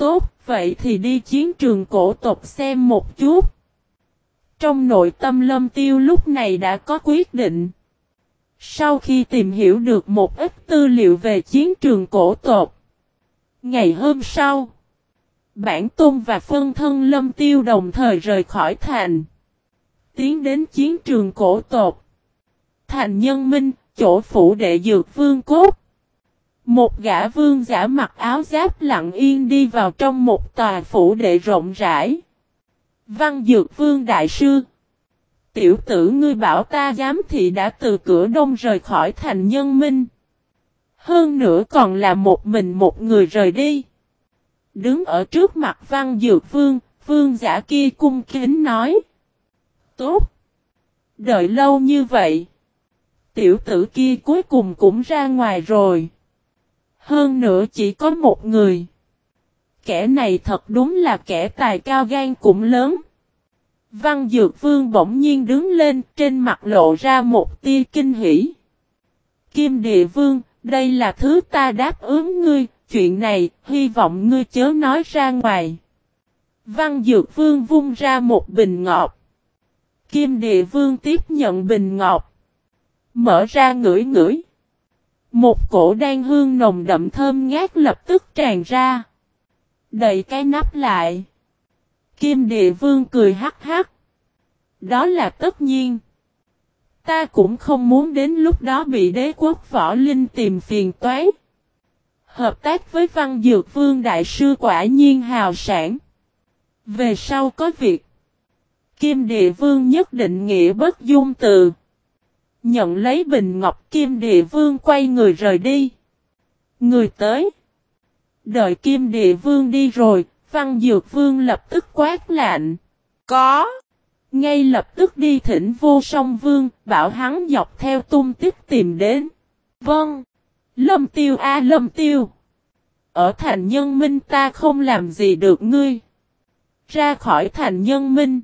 Tốt, vậy thì đi chiến trường cổ tộc xem một chút. Trong nội tâm lâm tiêu lúc này đã có quyết định. Sau khi tìm hiểu được một ít tư liệu về chiến trường cổ tộc. Ngày hôm sau, Bản Tôn và phân thân lâm tiêu đồng thời rời khỏi thành. Tiến đến chiến trường cổ tộc. Thành nhân minh, chỗ phủ đệ dược vương cốt. Một gã vương giả mặc áo giáp lặng yên đi vào trong một tòa phủ đệ rộng rãi. Văn Dược Vương Đại Sư Tiểu tử ngươi bảo ta dám thì đã từ cửa đông rời khỏi thành nhân minh. Hơn nữa còn là một mình một người rời đi. Đứng ở trước mặt Văn Dược Vương, vương giả kia cung kính nói. Tốt! Đợi lâu như vậy. Tiểu tử kia cuối cùng cũng ra ngoài rồi. Hơn nữa chỉ có một người. Kẻ này thật đúng là kẻ tài cao gan cũng lớn. Văn Dược Vương bỗng nhiên đứng lên trên mặt lộ ra một tia kinh hỉ. Kim Địa Vương, đây là thứ ta đáp ứng ngươi, chuyện này, hy vọng ngươi chớ nói ra ngoài. Văn Dược Vương vung ra một bình ngọt. Kim Địa Vương tiếp nhận bình ngọt. Mở ra ngửi ngửi. Một cổ đan hương nồng đậm thơm ngát lập tức tràn ra. Đậy cái nắp lại. Kim địa vương cười hắc hắc. Đó là tất nhiên. Ta cũng không muốn đến lúc đó bị đế quốc võ linh tìm phiền toái. Hợp tác với văn dược vương đại sư quả nhiên hào sản. Về sau có việc. Kim địa vương nhất định nghĩa bất dung từ. Nhận lấy bình ngọc kim địa vương quay người rời đi. Người tới. Đợi kim địa vương đi rồi, văn dược vương lập tức quát lạnh. Có. Ngay lập tức đi thỉnh vô song vương, bảo hắn dọc theo tung tích tìm đến. Vâng. Lâm tiêu a lâm tiêu. Ở thành nhân minh ta không làm gì được ngươi. Ra khỏi thành nhân minh.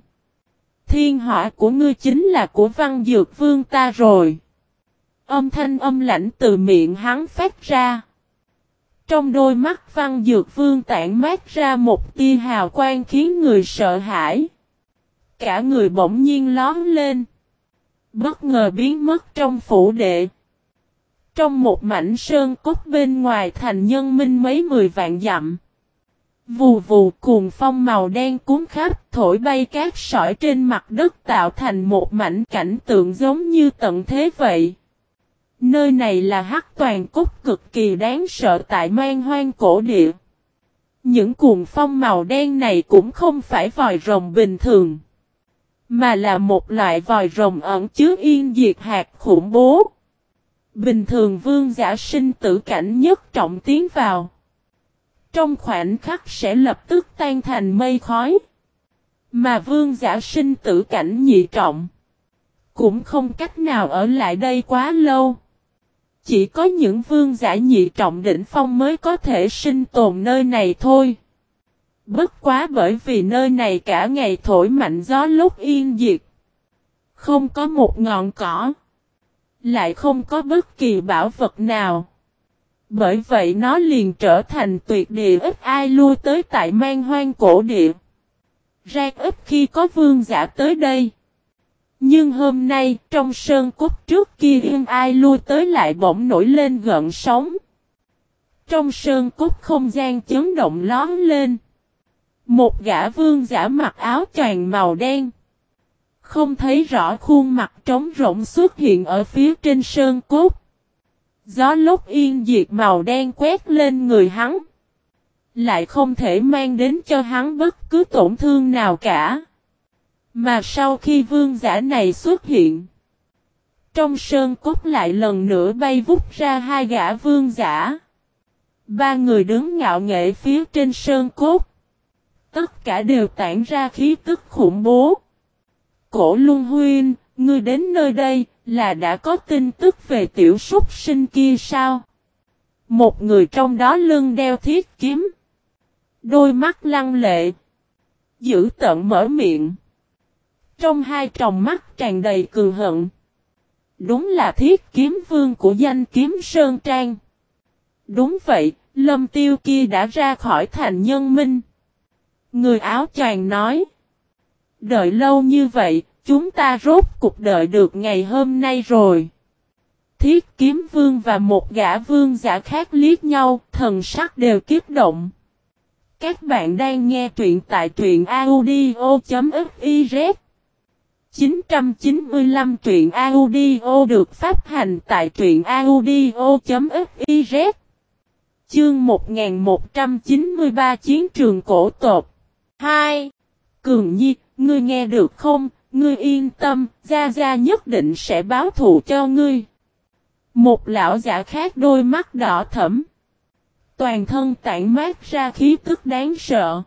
Thiên hỏa của ngươi chính là của văn dược vương ta rồi. Âm thanh âm lãnh từ miệng hắn phát ra. Trong đôi mắt văn dược vương tản mát ra một tia hào quang khiến người sợ hãi. Cả người bỗng nhiên lón lên. Bất ngờ biến mất trong phủ đệ. Trong một mảnh sơn cốt bên ngoài thành nhân minh mấy mười vạn dặm. Vù vù cuồng phong màu đen cuốn khắp, thổi bay cát sỏi trên mặt đất tạo thành một mảnh cảnh tượng giống như tận thế vậy. Nơi này là hắc toàn cốt cực kỳ đáng sợ tại man hoang cổ địa. Những cuồng phong màu đen này cũng không phải vòi rồng bình thường. Mà là một loại vòi rồng ẩn chứa yên diệt hạt khủng bố. Bình thường vương giả sinh tử cảnh nhất trọng tiến vào trong khoảnh khắc sẽ lập tức tan thành mây khói. Mà vương giả sinh tử cảnh nhị trọng. Cũng không cách nào ở lại đây quá lâu. Chỉ có những vương giả nhị trọng đỉnh phong mới có thể sinh tồn nơi này thôi. Bất quá bởi vì nơi này cả ngày thổi mạnh gió lúc yên diệt. Không có một ngọn cỏ. Lại không có bất kỳ bảo vật nào. Bởi vậy nó liền trở thành tuyệt địa ít ai lui tới tại mang hoang cổ địa. ra ít khi có vương giả tới đây. Nhưng hôm nay, trong sơn cốt trước kia yên ai lui tới lại bỗng nổi lên gợn sóng. Trong sơn cốt không gian chấn động lón lên. Một gã vương giả mặc áo choàng màu đen. Không thấy rõ khuôn mặt trống rỗng xuất hiện ở phía trên sơn cốt. Gió lúc yên diệt màu đen quét lên người hắn. Lại không thể mang đến cho hắn bất cứ tổn thương nào cả. Mà sau khi vương giả này xuất hiện. Trong sơn cốt lại lần nữa bay vút ra hai gã vương giả. Ba người đứng ngạo nghệ phía trên sơn cốt. Tất cả đều tản ra khí tức khủng bố. Cổ Luân Huyên, ngươi đến nơi đây, là đã có tin tức về tiểu súc sinh kia sao? Một người trong đó lưng đeo thiết kiếm. Đôi mắt lăng lệ. Giữ tận mở miệng. Trong hai tròng mắt tràn đầy cường hận. Đúng là thiết kiếm vương của danh kiếm Sơn Trang. Đúng vậy, Lâm tiêu kia đã ra khỏi thành nhân minh. Người áo choàng nói. Đợi lâu như vậy, chúng ta rốt cục đợi được ngày hôm nay rồi. Thiết kiếm vương và một gã vương giả khác liếc nhau, thần sắc đều kiếp động. Các bạn đang nghe truyện tại truyện audio.fiz 995 truyện audio được phát hành tại truyện audio.fiz Chương 1193 Chiến trường cổ tộc 2. Cường Nhi, ngươi nghe được không? Ngươi yên tâm, Gia Gia nhất định sẽ báo thù cho ngươi. Một lão giả khác đôi mắt đỏ thẫm. Toàn thân tản mát ra khí tức đáng sợ.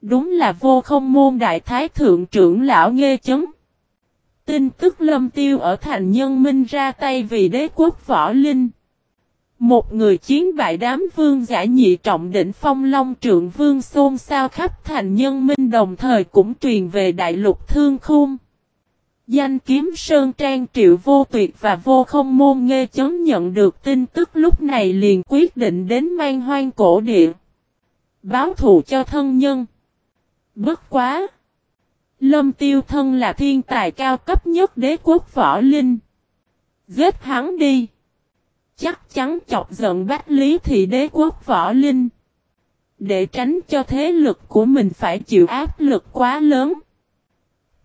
Đúng là vô không môn đại thái thượng trưởng lão nghe chấn. Tin tức lâm tiêu ở thành nhân minh ra tay vì đế quốc võ linh. Một người chiến bại đám vương giả nhị trọng đỉnh phong long trượng vương xôn xao khắp thành nhân minh đồng thời cũng truyền về đại lục thương khung. Danh kiếm Sơn Trang Triệu Vô Tuyệt và Vô Không Môn Nghê chấn nhận được tin tức lúc này liền quyết định đến mang hoang cổ địa. Báo thù cho thân nhân. Bất quá! Lâm Tiêu Thân là thiên tài cao cấp nhất đế quốc võ linh. Giết hắn đi! Chắc chắn chọc giận Bách Lý Thị đế quốc võ linh. Để tránh cho thế lực của mình phải chịu áp lực quá lớn.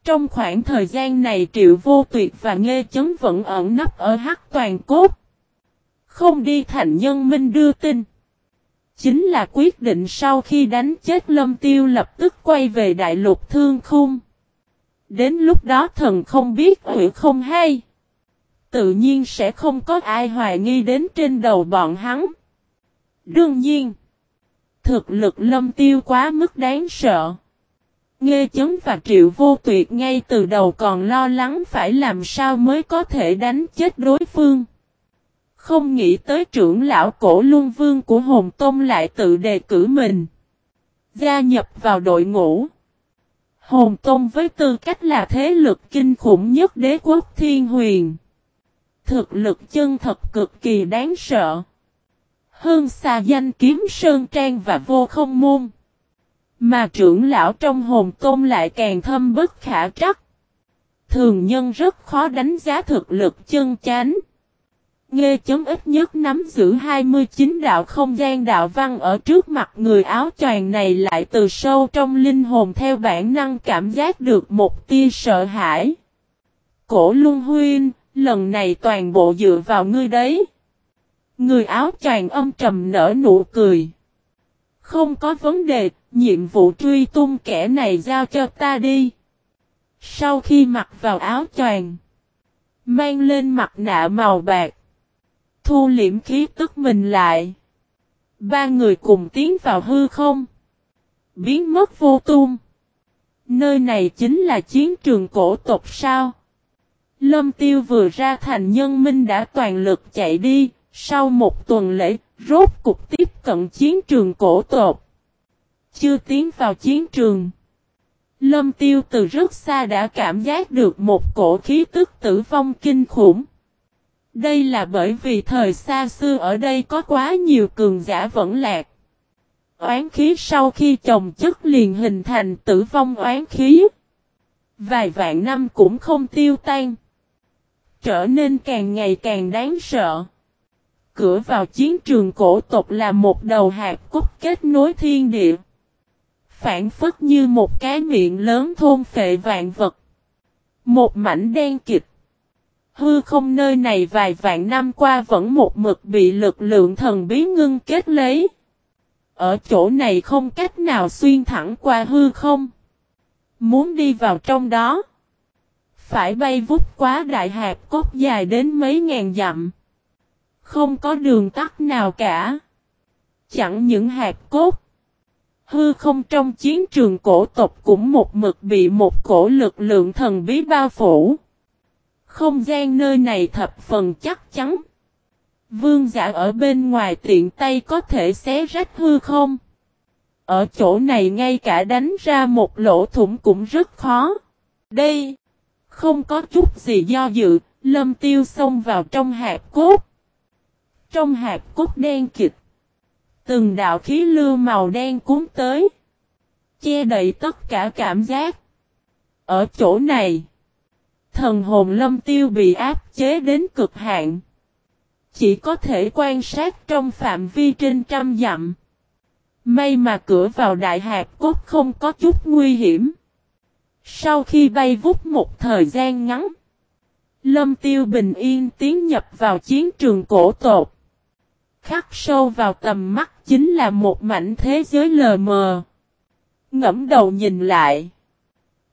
Trong khoảng thời gian này Triệu Vô Tuyệt và Nghê Chấn vẫn ẩn nấp ở Hắc Toàn Cốt. Không đi thành nhân minh đưa tin. Chính là quyết định sau khi đánh chết Lâm Tiêu lập tức quay về Đại Lục Thương Khung. Đến lúc đó thần không biết hữu không hay. Tự nhiên sẽ không có ai hoài nghi đến trên đầu bọn hắn. Đương nhiên. Thực lực lâm tiêu quá mức đáng sợ. Nghe chấn và triệu vô tuyệt ngay từ đầu còn lo lắng phải làm sao mới có thể đánh chết đối phương. Không nghĩ tới trưởng lão cổ luân vương của hồn tôn lại tự đề cử mình. Gia nhập vào đội ngũ. Hồn tông với tư cách là thế lực kinh khủng nhất đế quốc thiên huyền. Thực lực chân thật cực kỳ đáng sợ. Hơn xa danh kiếm sơn trang và vô không môn. Mà trưởng lão trong hồn tôn lại càng thâm bất khả trắc. Thường nhân rất khó đánh giá thực lực chân chánh. Nghe chấm ít nhất nắm giữ 29 đạo không gian đạo văn ở trước mặt người áo choàng này lại từ sâu trong linh hồn theo bản năng cảm giác được một tia sợ hãi. Cổ Luân Huyên, lần này toàn bộ dựa vào ngươi đấy. Người áo choàng âm trầm nở nụ cười. Không có vấn đề, nhiệm vụ truy tung kẻ này giao cho ta đi. Sau khi mặc vào áo choàng, mang lên mặt nạ màu bạc, thu liễm khí tức mình lại. Ba người cùng tiến vào hư không, biến mất vô tung. Nơi này chính là chiến trường cổ tộc sao? Lâm Tiêu vừa ra thành nhân minh đã toàn lực chạy đi, sau một tuần lễ, rốt cục tiếp cận chiến trường cổ tộc. Chưa tiến vào chiến trường. Lâm Tiêu từ rất xa đã cảm giác được một cổ khí tức tử vong kinh khủng. Đây là bởi vì thời xa xưa ở đây có quá nhiều cường giả vẫn lạc. Oán khí sau khi chồng chất liền hình thành tử vong oán khí. Vài vạn năm cũng không tiêu tan. Trở nên càng ngày càng đáng sợ. Cửa vào chiến trường cổ tộc là một đầu hạt cốt kết nối thiên địa phản phất như một cái miệng lớn thôn phệ vạn vật. Một mảnh đen kịch. Hư không nơi này vài vạn năm qua vẫn một mực bị lực lượng thần bí ngưng kết lấy. Ở chỗ này không cách nào xuyên thẳng qua hư không. Muốn đi vào trong đó. Phải bay vút quá đại hạt cốt dài đến mấy ngàn dặm. Không có đường tắt nào cả. Chẳng những hạt cốt Hư không trong chiến trường cổ tộc cũng một mực bị một cổ lực lượng thần bí bao phủ. Không gian nơi này thập phần chắc chắn. Vương giả ở bên ngoài tiện tay có thể xé rách hư không. Ở chỗ này ngay cả đánh ra một lỗ thủng cũng rất khó. Đây, không có chút gì do dự, lâm tiêu xông vào trong hạt cốt. Trong hạt cốt đen kịch, Từng đạo khí lưu màu đen cuốn tới. Che đậy tất cả cảm giác. Ở chỗ này. Thần hồn lâm tiêu bị áp chế đến cực hạn. Chỉ có thể quan sát trong phạm vi trên trăm dặm. May mà cửa vào đại hạt cốt không có chút nguy hiểm. Sau khi bay vút một thời gian ngắn. Lâm tiêu bình yên tiến nhập vào chiến trường cổ tột. Khắc sâu vào tầm mắt chính là một mảnh thế giới lờ mờ. Ngẫm đầu nhìn lại.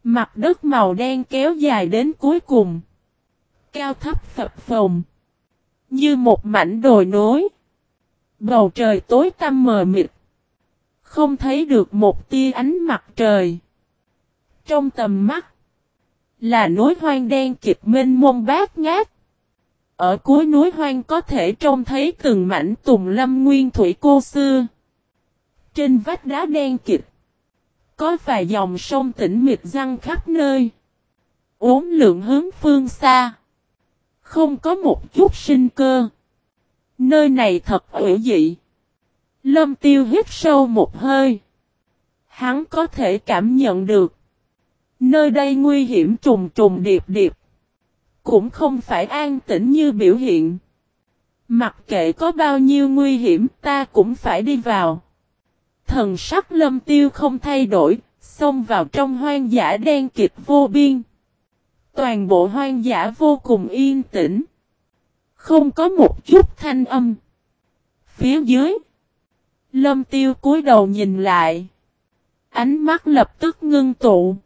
Mặt đất màu đen kéo dài đến cuối cùng. Cao thấp phập phồng. Như một mảnh đồi nối. Bầu trời tối tăm mờ mịt. Không thấy được một tia ánh mặt trời. Trong tầm mắt. Là núi hoang đen kịp mênh mông bát ngát. Ở cuối núi hoang có thể trông thấy từng mảnh tùng lâm nguyên thủy cô xưa. Trên vách đá đen kịp. Có vài dòng sông tĩnh mịch răng khắp nơi. Uốn lượng hướng phương xa. Không có một chút sinh cơ. Nơi này thật ủy dị. Lâm tiêu hít sâu một hơi. Hắn có thể cảm nhận được. Nơi đây nguy hiểm trùng trùng điệp điệp. Cũng không phải an tĩnh như biểu hiện. Mặc kệ có bao nhiêu nguy hiểm ta cũng phải đi vào. Thần sắc lâm tiêu không thay đổi, xông vào trong hoang dã đen kịch vô biên. Toàn bộ hoang dã vô cùng yên tĩnh. Không có một chút thanh âm. Phía dưới. Lâm tiêu cúi đầu nhìn lại. Ánh mắt lập tức ngưng tụ.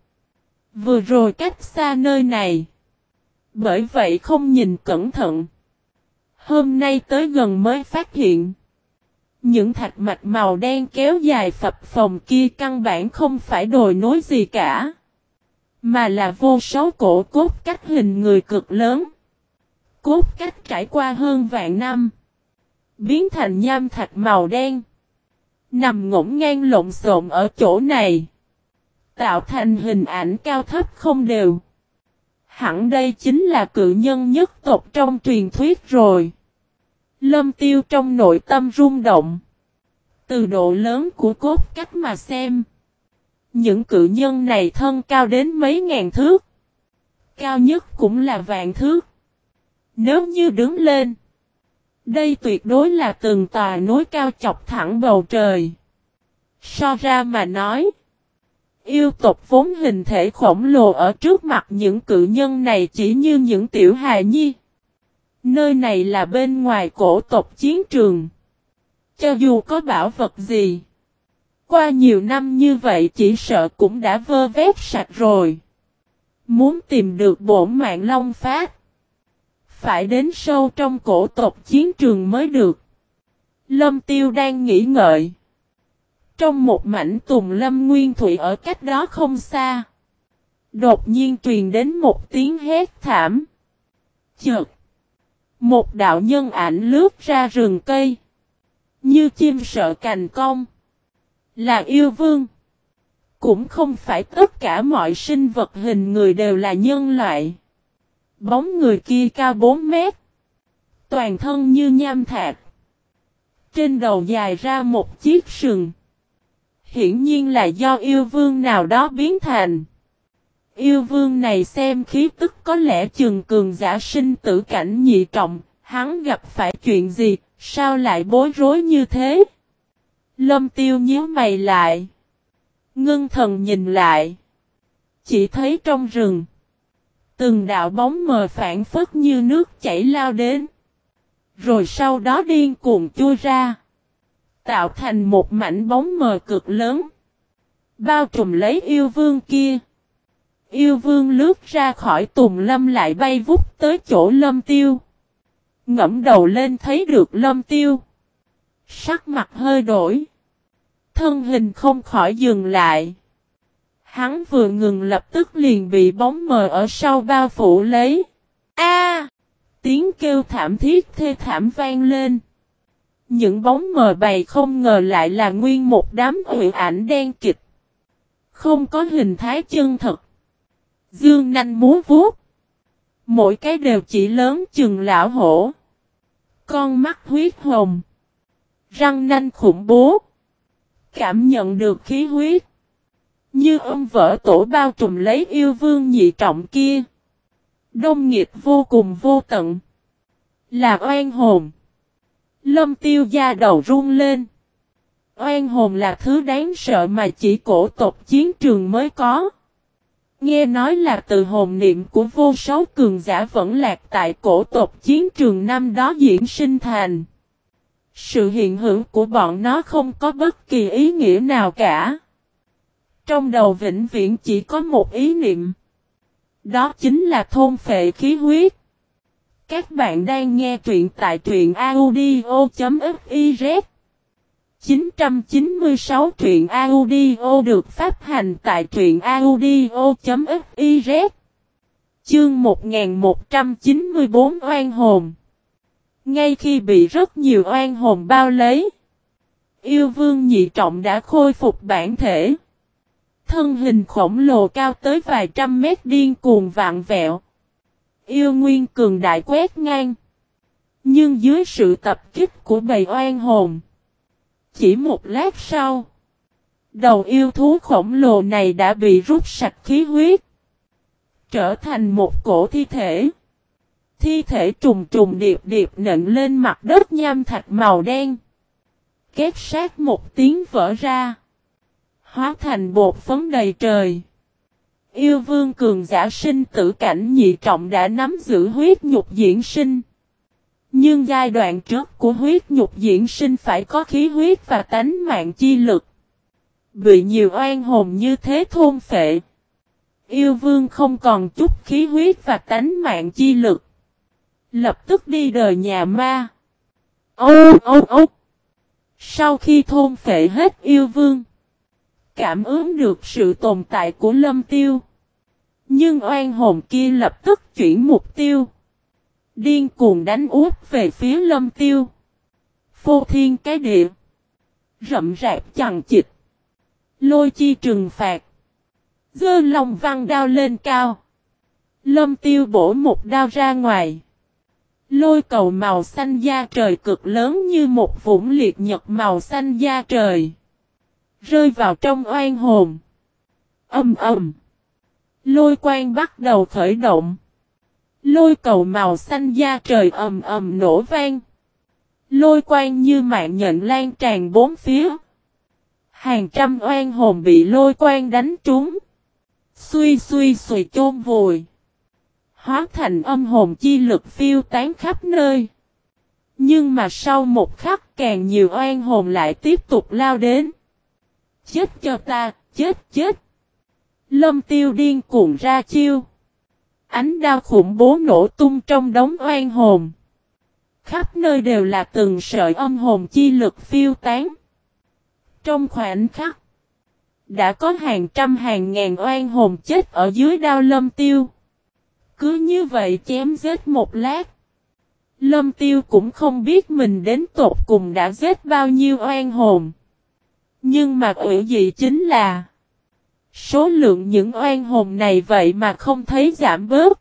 Vừa rồi cách xa nơi này. Bởi vậy không nhìn cẩn thận. Hôm nay tới gần mới phát hiện. Những thạch mạch màu đen kéo dài phập phòng kia căn bản không phải đồi nối gì cả. Mà là vô số cổ cốt cách hình người cực lớn. Cốt cách trải qua hơn vạn năm. Biến thành nham thạch màu đen. Nằm ngổn ngang lộn xộn ở chỗ này. Tạo thành hình ảnh cao thấp không đều. Hẳn đây chính là cự nhân nhất tộc trong truyền thuyết rồi. Lâm tiêu trong nội tâm rung động. Từ độ lớn của cốt cách mà xem. Những cự nhân này thân cao đến mấy ngàn thước. Cao nhất cũng là vạn thước. Nếu như đứng lên. Đây tuyệt đối là từng tòa núi cao chọc thẳng bầu trời. So ra mà nói. Yêu tộc vốn hình thể khổng lồ ở trước mặt những cự nhân này chỉ như những tiểu hài nhi. Nơi này là bên ngoài cổ tộc chiến trường. Cho dù có bảo vật gì. Qua nhiều năm như vậy chỉ sợ cũng đã vơ vét sạch rồi. Muốn tìm được bổn mạng long phát. Phải đến sâu trong cổ tộc chiến trường mới được. Lâm tiêu đang nghĩ ngợi. Trong một mảnh tùng lâm nguyên thủy ở cách đó không xa. Đột nhiên truyền đến một tiếng hét thảm. Chợt. Một đạo nhân ảnh lướt ra rừng cây. Như chim sợ cành cong. Là yêu vương. Cũng không phải tất cả mọi sinh vật hình người đều là nhân loại. Bóng người kia cao 4 mét. Toàn thân như nham thạch. Trên đầu dài ra một chiếc sừng. Hiển nhiên là do yêu vương nào đó biến thành. Yêu vương này xem khí tức có lẽ chừng cường giả sinh tử cảnh nhị trọng, hắn gặp phải chuyện gì, sao lại bối rối như thế? Lâm tiêu nhíu mày lại. Ngưng thần nhìn lại. Chỉ thấy trong rừng. Từng đạo bóng mờ phản phất như nước chảy lao đến. Rồi sau đó điên cuồng chui ra. Tạo thành một mảnh bóng mờ cực lớn. Bao trùm lấy yêu vương kia. Yêu vương lướt ra khỏi tùng lâm lại bay vút tới chỗ lâm tiêu. Ngẫm đầu lên thấy được lâm tiêu. Sắc mặt hơi đổi. Thân hình không khỏi dừng lại. Hắn vừa ngừng lập tức liền bị bóng mờ ở sau bao phủ lấy. A! tiếng kêu thảm thiết thê thảm vang lên. Những bóng mờ bày không ngờ lại là nguyên một đám huyện ảnh đen kịch. Không có hình thái chân thật. Dương nanh múa vuốt. Mỗi cái đều chỉ lớn chừng lão hổ. Con mắt huyết hồng. Răng nanh khủng bố. Cảm nhận được khí huyết. Như ông vỡ tổ bao trùm lấy yêu vương nhị trọng kia. Đông nghiệp vô cùng vô tận. Là oan hồn. Lâm tiêu da đầu run lên. Oan hồn là thứ đáng sợ mà chỉ cổ tộc chiến trường mới có. Nghe nói là từ hồn niệm của vô số cường giả vẫn lạc tại cổ tộc chiến trường năm đó diễn sinh thành. Sự hiện hữu của bọn nó không có bất kỳ ý nghĩa nào cả. Trong đầu vĩnh viễn chỉ có một ý niệm. Đó chính là thôn phệ khí huyết. Các bạn đang nghe truyện tại truyện audio.fiz 996 truyện audio được phát hành tại truyện audio.fiz Chương 1194 oan hồn. Ngay khi bị rất nhiều oan hồn bao lấy, Yêu vương nhị trọng đã khôi phục bản thể. Thân hình khổng lồ cao tới vài trăm mét điên cuồng vạn vẹo. Yêu nguyên cường đại quét ngang Nhưng dưới sự tập kích của bầy oan hồn chỉ một lát sau, đầu yêu thú khổng lồ này đã bị rút sạch khí huyết, trở thành một cổ thi thể. Thi thể trùng trùng điệp điệp nện lên mặt đất nham thạch màu đen. Két sát một tiếng vỡ ra. Hóa thành bột phấn đầy trời. Yêu vương cường giả sinh tử cảnh nhị trọng đã nắm giữ huyết nhục diễn sinh. Nhưng giai đoạn trước của huyết nhục diễn sinh phải có khí huyết và tánh mạng chi lực. Bị nhiều oan hồn như thế thôn phệ. Yêu vương không còn chút khí huyết và tánh mạng chi lực. Lập tức đi đời nhà ma. Ô ô ô. Sau khi thôn phệ hết yêu vương. Cảm ứng được sự tồn tại của lâm tiêu. Nhưng oan hồn kia lập tức chuyển mục tiêu. Điên cuồng đánh úp về phía lâm tiêu. Phô thiên cái địa. Rậm rạp chằng chịch. Lôi chi trừng phạt. Dơ lòng văn đao lên cao. Lâm tiêu bổ một đao ra ngoài. Lôi cầu màu xanh da trời cực lớn như một vũng liệt nhật màu xanh da trời. Rơi vào trong oan hồn. Âm ầm. Lôi quang bắt đầu khởi động. Lôi cầu màu xanh da trời ầm ầm nổ vang. Lôi quang như mạng nhận lan tràn bốn phía. Hàng trăm oan hồn bị lôi quang đánh trúng. Xuy xuy xuy chôn vùi. Hóa thành âm hồn chi lực phiêu tán khắp nơi. Nhưng mà sau một khắc, càng nhiều oan hồn lại tiếp tục lao đến. Chết cho ta, chết chết. Lâm tiêu điên cuồng ra chiêu. Ánh đao khủng bố nổ tung trong đống oan hồn. Khắp nơi đều là từng sợi âm hồn chi lực phiêu tán. Trong khoảnh khắc, đã có hàng trăm hàng ngàn oan hồn chết ở dưới đao lâm tiêu. Cứ như vậy chém giết một lát. Lâm tiêu cũng không biết mình đến tột cùng đã giết bao nhiêu oan hồn. Nhưng mà quỷ dị chính là Số lượng những oan hồn này vậy mà không thấy giảm bớt.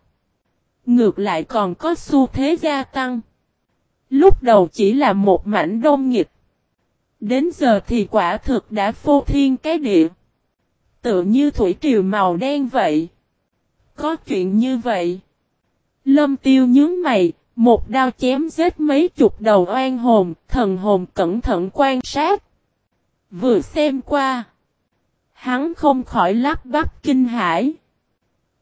Ngược lại còn có xu thế gia tăng. Lúc đầu chỉ là một mảnh đông nghịch. Đến giờ thì quả thực đã phô thiên cái địa. Tự như thủy triều màu đen vậy. Có chuyện như vậy. Lâm tiêu nhướng mày, một đao chém giết mấy chục đầu oan hồn, thần hồn cẩn thận quan sát. Vừa xem qua. Hắn không khỏi lắp bắp kinh hãi.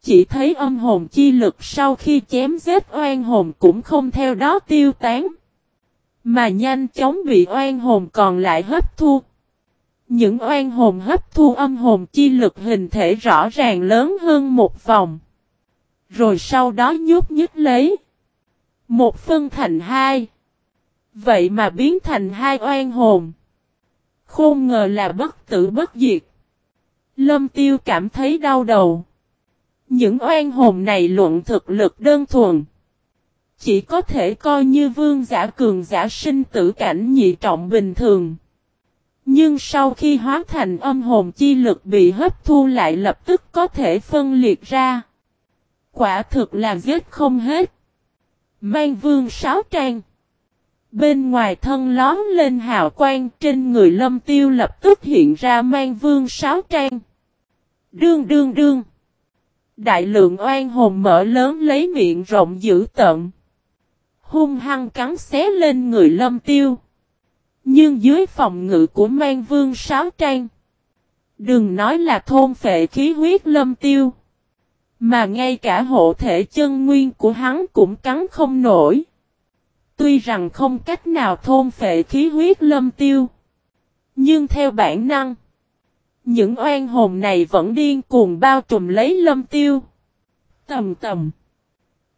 Chỉ thấy âm hồn chi lực sau khi chém giết oan hồn cũng không theo đó tiêu tán. Mà nhanh chóng bị oan hồn còn lại hấp thu. Những oan hồn hấp thu âm hồn chi lực hình thể rõ ràng lớn hơn một vòng. Rồi sau đó nhút nhích lấy. Một phân thành hai. Vậy mà biến thành hai oan hồn. Không ngờ là bất tử bất diệt. Lâm tiêu cảm thấy đau đầu. Những oan hồn này luận thực lực đơn thuần. Chỉ có thể coi như vương giả cường giả sinh tử cảnh nhị trọng bình thường. Nhưng sau khi hóa thành âm hồn chi lực bị hấp thu lại lập tức có thể phân liệt ra. Quả thực là giết không hết. Mang vương sáo trang. Bên ngoài thân lón lên hào quang, trên người lâm tiêu lập tức hiện ra mang vương sáu trang. Đương đương đương. Đại lượng oan hồn mở lớn lấy miệng rộng dữ tận. Hung hăng cắn xé lên người lâm tiêu. Nhưng dưới phòng ngự của mang vương sáu trang. Đừng nói là thôn phệ khí huyết lâm tiêu. Mà ngay cả hộ thể chân nguyên của hắn cũng cắn không nổi. Tuy rằng không cách nào thôn phệ khí huyết lâm tiêu. Nhưng theo bản năng. Những oan hồn này vẫn điên cuồng bao trùm lấy lâm tiêu. Tầm tầm.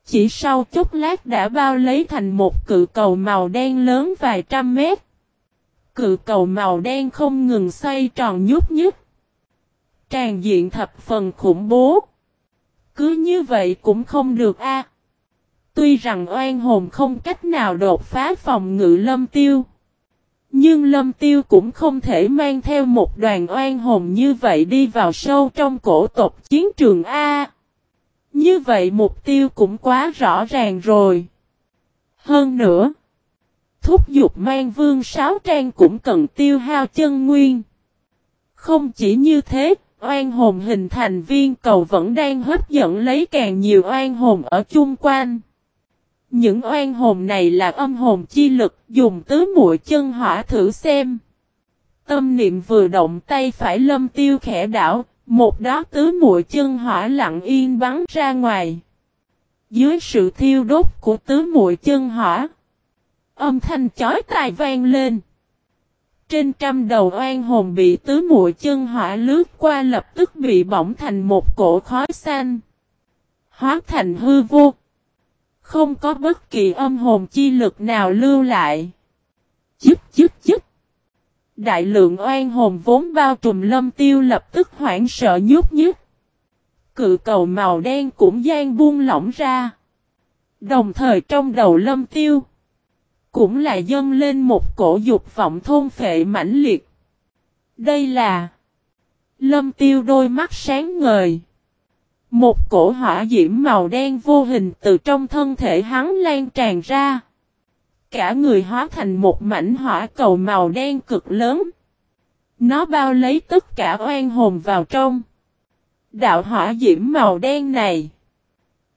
Chỉ sau chút lát đã bao lấy thành một cự cầu màu đen lớn vài trăm mét. Cự cầu màu đen không ngừng xoay tròn nhúc nhích. Tràn diện thập phần khủng bố. Cứ như vậy cũng không được a. Tuy rằng oan hồn không cách nào đột phá phòng ngự lâm tiêu. Nhưng lâm tiêu cũng không thể mang theo một đoàn oan hồn như vậy đi vào sâu trong cổ tộc chiến trường A. Như vậy mục tiêu cũng quá rõ ràng rồi. Hơn nữa, thúc giục mang vương sáu trang cũng cần tiêu hao chân nguyên. Không chỉ như thế, oan hồn hình thành viên cầu vẫn đang hấp dẫn lấy càng nhiều oan hồn ở chung quanh. Những oan hồn này là âm hồn chi lực dùng tứ muội chân hỏa thử xem. Tâm niệm vừa động tay phải lâm tiêu khẽ đảo, một đó tứ muội chân hỏa lặng yên bắn ra ngoài. Dưới sự thiêu đốt của tứ muội chân hỏa, âm thanh chói tai vang lên. Trên trăm đầu oan hồn bị tứ muội chân hỏa lướt qua lập tức bị bỏng thành một cổ khói xanh. Hóa thành hư vô. Không có bất kỳ âm hồn chi lực nào lưu lại. Chức chức chức. Đại lượng oan hồn vốn bao trùm lâm tiêu lập tức hoảng sợ nhút nhút. Cự cầu màu đen cũng gian buông lỏng ra. Đồng thời trong đầu lâm tiêu. Cũng là dâng lên một cổ dục vọng thôn phệ mãnh liệt. Đây là. Lâm tiêu đôi mắt sáng ngời. Một cổ hỏa diễm màu đen vô hình từ trong thân thể hắn lan tràn ra. Cả người hóa thành một mảnh hỏa cầu màu đen cực lớn. Nó bao lấy tất cả oan hồn vào trong. Đạo hỏa diễm màu đen này.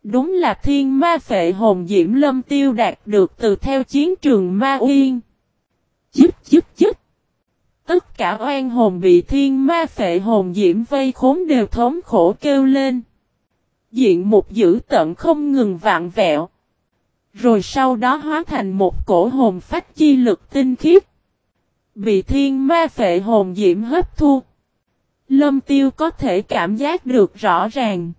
Đúng là thiên ma phệ hồn diễm lâm tiêu đạt được từ theo chiến trường ma uyên. Chíp chíp chíp. Tất cả oan hồn bị thiên ma phệ hồn diễm vây khốn đều thống khổ kêu lên diện một dữ tận không ngừng vạn vẹo. Rồi sau đó hóa thành một cổ hồn phách chi lực tinh khiết. Bị thiên ma phệ hồn diễm hấp thu. Lâm tiêu có thể cảm giác được rõ ràng.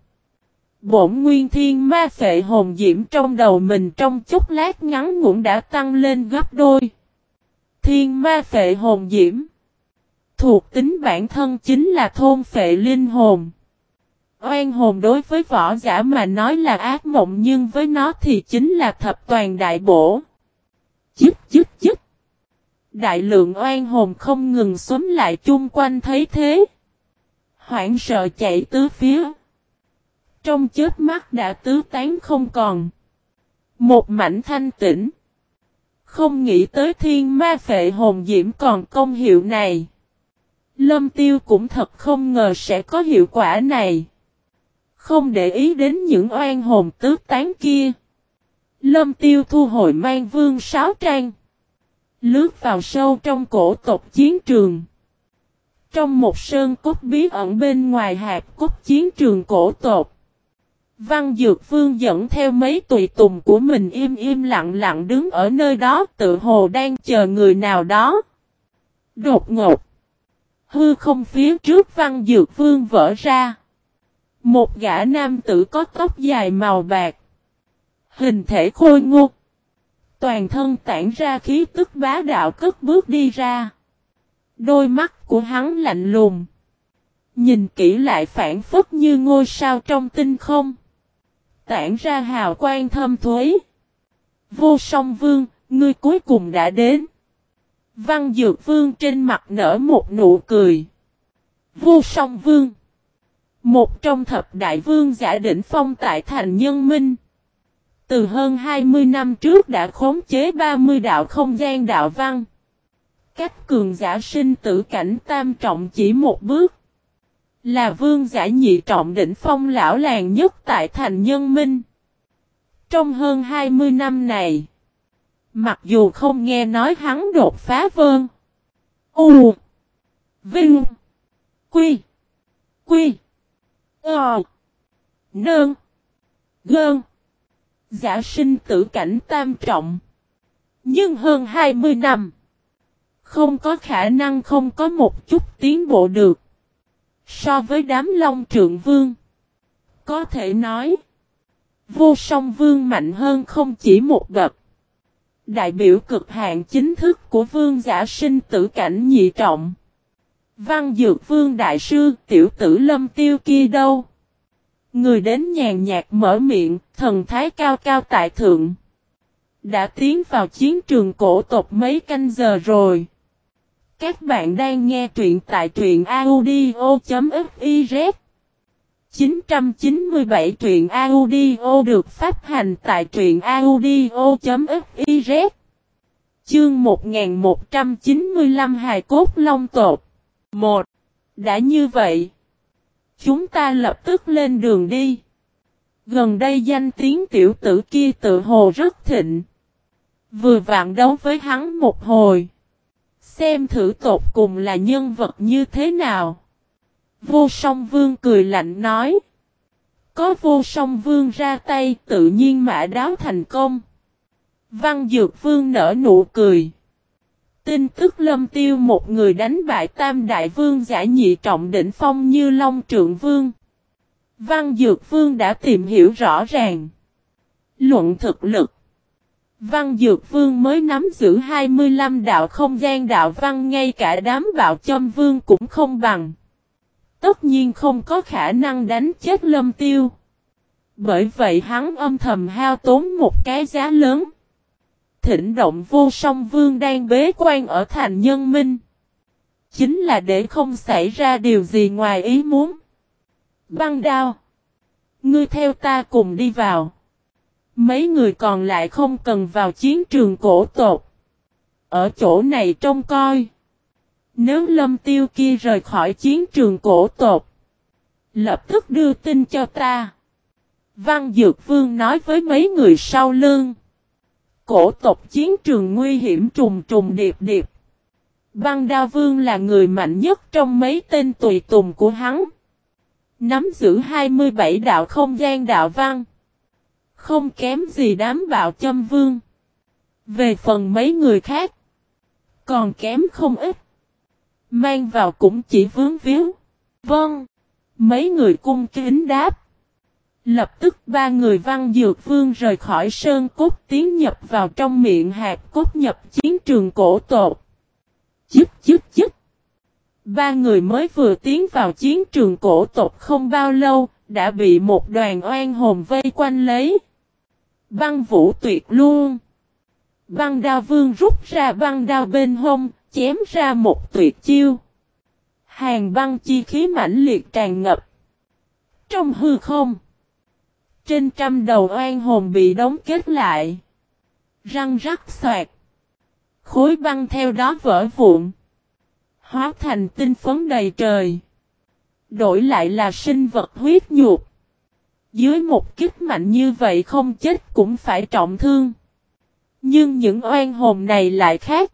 Bổn nguyên thiên ma phệ hồn diễm trong đầu mình trong chút lát ngắn ngủn đã tăng lên gấp đôi. Thiên ma phệ hồn diễm. Thuộc tính bản thân chính là thôn phệ linh hồn. Oan hồn đối với võ giả mà nói là ác mộng nhưng với nó thì chính là thập toàn đại bổ. Chức chức chức. Đại lượng oan hồn không ngừng xúm lại chung quanh thấy thế. Hoảng sợ chạy tứ phía. Trong chết mắt đã tứ tán không còn. Một mảnh thanh tĩnh. Không nghĩ tới thiên ma phệ hồn diễm còn công hiệu này. Lâm tiêu cũng thật không ngờ sẽ có hiệu quả này. Không để ý đến những oan hồn tước tán kia. Lâm tiêu thu hồi mang vương sáo trang. Lướt vào sâu trong cổ tộc chiến trường. Trong một sơn cốt bí ẩn bên ngoài hạt cốt chiến trường cổ tộc. Văn Dược Vương dẫn theo mấy tùy tùng của mình im im lặng lặng đứng ở nơi đó, tự hồ đang chờ người nào đó. Đột ngột. Hư không phía trước Văn Dược Vương vỡ ra. Một gã nam tử có tóc dài màu bạc. Hình thể khôi ngô. Toàn thân tản ra khí tức bá đạo cất bước đi ra. Đôi mắt của hắn lạnh lùng. Nhìn kỹ lại phản phất như ngôi sao trong tinh không. Tản ra hào quang thâm thuế. Vô song vương, ngươi cuối cùng đã đến. Văn Dược Vương trên mặt nở một nụ cười. Vô song vương. Một trong thập đại vương giả đỉnh phong tại thành nhân minh. Từ hơn 20 năm trước đã khống chế 30 đạo không gian đạo văn. Cách cường giả sinh tử cảnh tam trọng chỉ một bước. Là vương giả nhị trọng đỉnh phong lão làng nhất tại thành nhân minh. Trong hơn 20 năm này, mặc dù không nghe nói hắn đột phá vương U. Vinh. Quy. Quy. Ờ. Nơn. Gơn. Giả sinh tử cảnh tam trọng. Nhưng hơn 20 năm. Không có khả năng không có một chút tiến bộ được. So với đám long trượng vương. Có thể nói. Vô song vương mạnh hơn không chỉ một bậc. Đại biểu cực hạn chính thức của vương giả sinh tử cảnh nhị trọng. Văn Dược Vương Đại Sư tiểu tử lâm tiêu kia đâu? Người đến nhàn nhạt mở miệng, thần thái cao cao tại thượng. Đã tiến vào chiến trường cổ tộc mấy canh giờ rồi. Các bạn đang nghe truyện tại truyện audio.fiz 997 truyện audio được phát hành tại truyện audio.fiz Chương 1195 Hài cốt long tột một Đã như vậy, chúng ta lập tức lên đường đi. Gần đây danh tiếng tiểu tử kia tự hồ rất thịnh. Vừa vạn đấu với hắn một hồi. Xem thử tột cùng là nhân vật như thế nào. Vô song vương cười lạnh nói. Có vô song vương ra tay tự nhiên mã đáo thành công. Văn dược vương nở nụ cười. Tin tức lâm tiêu một người đánh bại tam đại vương giả nhị trọng đỉnh phong như Long Trượng Vương. Văn Dược Vương đã tìm hiểu rõ ràng. Luận thực lực. Văn Dược Vương mới nắm giữ 25 đạo không gian đạo văn, ngay cả đám bạo châm vương cũng không bằng. Tất nhiên không có khả năng đánh chết lâm tiêu. Bởi vậy hắn âm thầm hao tốn một cái giá lớn thỉnh động vô song vương đang bế quan ở thành nhân minh. Chính là để không xảy ra điều gì ngoài ý muốn. Băng đao. Ngươi theo ta cùng đi vào. Mấy người còn lại không cần vào chiến trường cổ tột. Ở chỗ này trông coi. Nếu lâm tiêu kia rời khỏi chiến trường cổ tột. Lập tức đưa tin cho ta. Văn Dược Vương nói với mấy người sau lưng. Cổ tộc chiến trường nguy hiểm trùng trùng điệp điệp. Băng Đa Vương là người mạnh nhất trong mấy tên tùy tùng của hắn. Nắm giữ 27 đạo không gian đạo văn. Không kém gì đám bạo châm vương. Về phần mấy người khác. Còn kém không ít. Mang vào cũng chỉ vướng víu. Vâng. Mấy người cung kính đáp. Lập tức ba người văn dược vương rời khỏi sơn cốt tiến nhập vào trong miệng hạt cốt nhập chiến trường cổ tột. Chức chức chức. Ba người mới vừa tiến vào chiến trường cổ tộc không bao lâu, đã bị một đoàn oan hồn vây quanh lấy. Băng vũ tuyệt luôn. Băng đao vương rút ra băng đao bên hông, chém ra một tuyệt chiêu. Hàng băng chi khí mãnh liệt tràn ngập. Trong hư không. Trên trăm đầu oan hồn bị đóng kết lại. Răng rắc xoạt. Khối băng theo đó vỡ vụn. Hóa thành tinh phấn đầy trời. Đổi lại là sinh vật huyết nhục. Dưới một kích mạnh như vậy không chết cũng phải trọng thương. Nhưng những oan hồn này lại khác.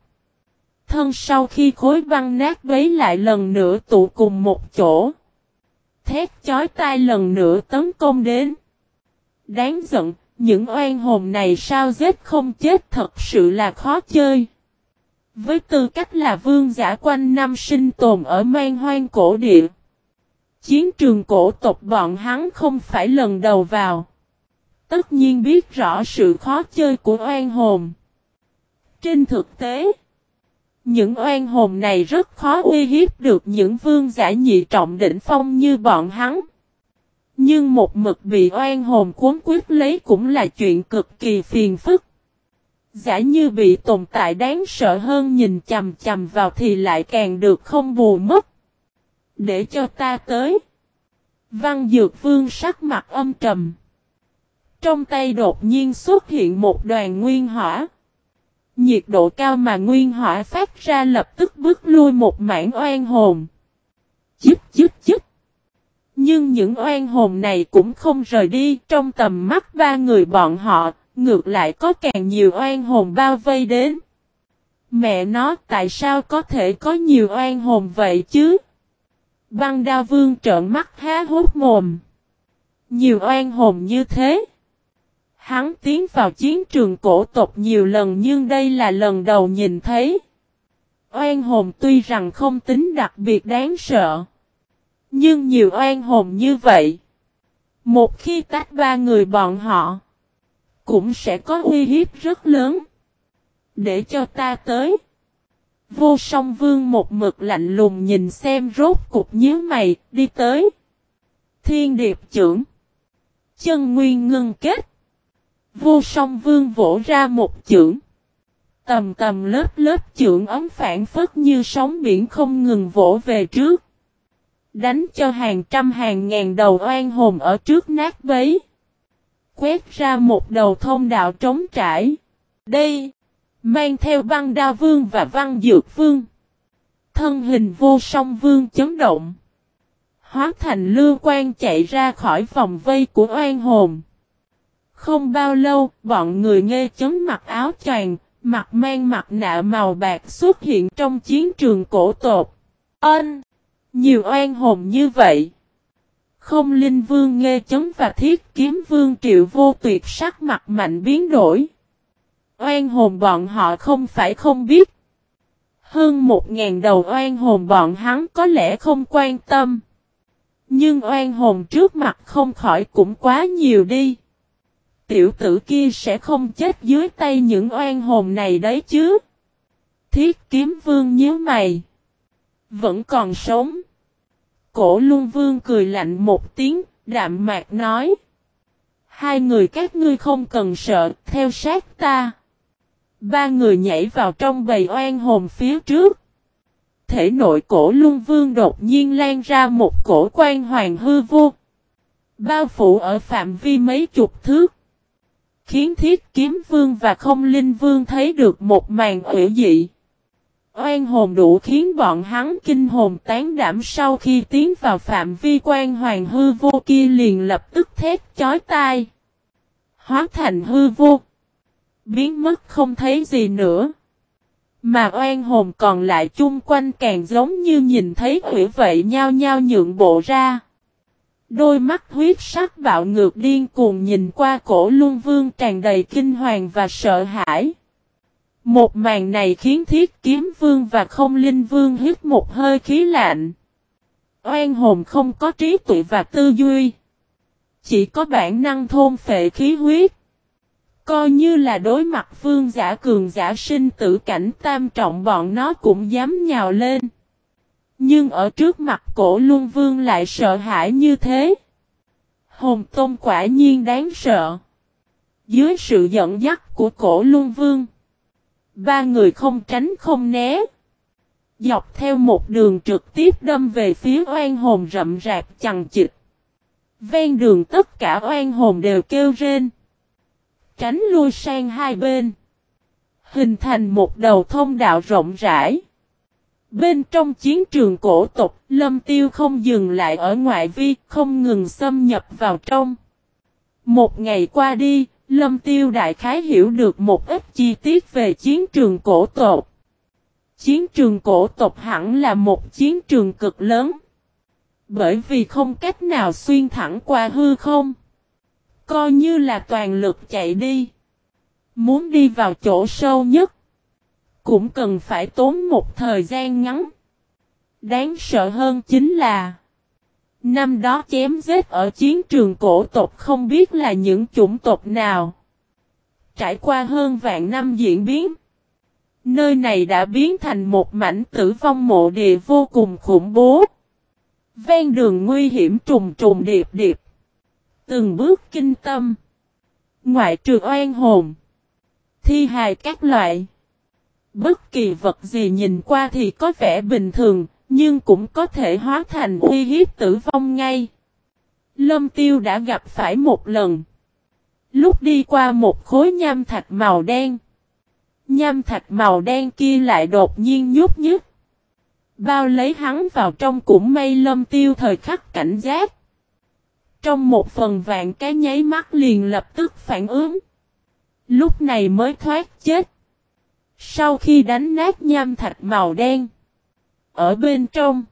Thân sau khi khối băng nát bấy lại lần nữa tụ cùng một chỗ. Thét chói tai lần nữa tấn công đến. Đáng giận, những oan hồn này sao giết không chết thật sự là khó chơi. Với tư cách là vương giả quanh năm sinh tồn ở man hoang cổ địa. Chiến trường cổ tộc bọn hắn không phải lần đầu vào. Tất nhiên biết rõ sự khó chơi của oan hồn. Trên thực tế, những oan hồn này rất khó uy hiếp được những vương giả nhị trọng đỉnh phong như bọn hắn. Nhưng một mực bị oan hồn cuốn quyết lấy cũng là chuyện cực kỳ phiền phức. Giả như bị tồn tại đáng sợ hơn nhìn chầm chầm vào thì lại càng được không bù mất. Để cho ta tới. Văn Dược Vương sắc mặt âm trầm. Trong tay đột nhiên xuất hiện một đoàn nguyên hỏa. Nhiệt độ cao mà nguyên hỏa phát ra lập tức bước lui một mảng oan hồn. Chíp chíp chíp. Nhưng những oan hồn này cũng không rời đi trong tầm mắt ba người bọn họ, ngược lại có càng nhiều oan hồn bao vây đến. Mẹ nó tại sao có thể có nhiều oan hồn vậy chứ? Băng đao vương trợn mắt há hốt mồm. Nhiều oan hồn như thế. Hắn tiến vào chiến trường cổ tộc nhiều lần nhưng đây là lần đầu nhìn thấy. Oan hồn tuy rằng không tính đặc biệt đáng sợ. Nhưng nhiều oan hồn như vậy. Một khi tách ba người bọn họ. Cũng sẽ có uy hiếp rất lớn. Để cho ta tới. Vô song vương một mực lạnh lùng nhìn xem rốt cục nhíu mày, đi tới. Thiên điệp trưởng. Chân nguyên ngưng kết. Vô song vương vỗ ra một chưởng. Tầm tầm lớp lớp chưởng ấm phản phất như sóng biển không ngừng vỗ về trước. Đánh cho hàng trăm hàng ngàn đầu oan hồn ở trước nát bấy. Quét ra một đầu thông đạo trống trải. Đây, mang theo băng đa vương và văn dược vương. Thân hình vô song vương chấn động. Hóa thành lưu quan chạy ra khỏi vòng vây của oan hồn. Không bao lâu, bọn người nghe chấn mặc áo choàng, mặt mang mặt nạ màu bạc xuất hiện trong chiến trường cổ tột. Ân! Nhiều oan hồn như vậy. Không linh vương nghe chấm và thiết kiếm vương triệu vô tuyệt sắc mặt mạnh biến đổi. Oan hồn bọn họ không phải không biết. Hơn một ngàn đầu oan hồn bọn hắn có lẽ không quan tâm. Nhưng oan hồn trước mặt không khỏi cũng quá nhiều đi. Tiểu tử kia sẽ không chết dưới tay những oan hồn này đấy chứ. Thiết kiếm vương nhíu mày. Vẫn còn sống. Cổ luân vương cười lạnh một tiếng, đạm mạc nói. Hai người các ngươi không cần sợ, theo sát ta. Ba người nhảy vào trong bầy oan hồn phía trước. Thể nội cổ luân vương đột nhiên lan ra một cổ quan hoàng hư vô. Bao phủ ở phạm vi mấy chục thước. Khiến thiết kiếm vương và không linh vương thấy được một màn ủy dị. Oan hồn đủ khiến bọn hắn kinh hồn tán đảm sau khi tiến vào phạm vi quan hoàng hư vô kia liền lập tức thét chói tai. Hóa thành hư vô. Biến mất không thấy gì nữa. Mà oan hồn còn lại chung quanh càng giống như nhìn thấy quỷ vậy nhao nhao nhượng bộ ra. Đôi mắt huyết sắc bạo ngược điên cuồng nhìn qua cổ luân vương tràn đầy kinh hoàng và sợ hãi. Một màn này khiến thiết kiếm vương và không linh vương hít một hơi khí lạnh. Oan hồn không có trí tuệ và tư duy. Chỉ có bản năng thôn phệ khí huyết. Coi như là đối mặt vương giả cường giả sinh tử cảnh tam trọng bọn nó cũng dám nhào lên. Nhưng ở trước mặt cổ luân vương lại sợ hãi như thế. Hồn tôn quả nhiên đáng sợ. Dưới sự dẫn dắt của cổ luân vương. Ba người không tránh không né. Dọc theo một đường trực tiếp đâm về phía oan hồn rậm rạp chằng chịch. Ven đường tất cả oan hồn đều kêu rên. Tránh lui sang hai bên. Hình thành một đầu thông đạo rộng rãi. Bên trong chiến trường cổ tộc, Lâm Tiêu không dừng lại ở ngoại vi, không ngừng xâm nhập vào trong. Một ngày qua đi, Lâm Tiêu đại khái hiểu được một ít chi tiết về chiến trường cổ tộc. Chiến trường cổ tộc hẳn là một chiến trường cực lớn. Bởi vì không cách nào xuyên thẳng qua hư không. Coi như là toàn lực chạy đi. Muốn đi vào chỗ sâu nhất. Cũng cần phải tốn một thời gian ngắn. Đáng sợ hơn chính là Năm đó chém giết ở chiến trường cổ tộc không biết là những chủng tộc nào. Trải qua hơn vạn năm diễn biến. Nơi này đã biến thành một mảnh tử vong mộ địa vô cùng khủng bố. Ven đường nguy hiểm trùng trùng điệp điệp. Từng bước kinh tâm. Ngoại trừ oan hồn. Thi hài các loại. Bất kỳ vật gì nhìn qua thì có vẻ bình thường, nhưng cũng có thể hóa thành uy hiếp tử vong ngay. Lâm Tiêu đã gặp phải một lần. Lúc đi qua một khối nham thạch màu đen. Nham thạch màu đen kia lại đột nhiên nhúc nhích. Bao lấy hắn vào trong cũng mây lâm tiêu thời khắc cảnh giác. Trong một phần vạn cái nháy mắt liền lập tức phản ứng. Lúc này mới thoát chết. Sau khi đánh nát nham thạch màu đen. Ở bên trong.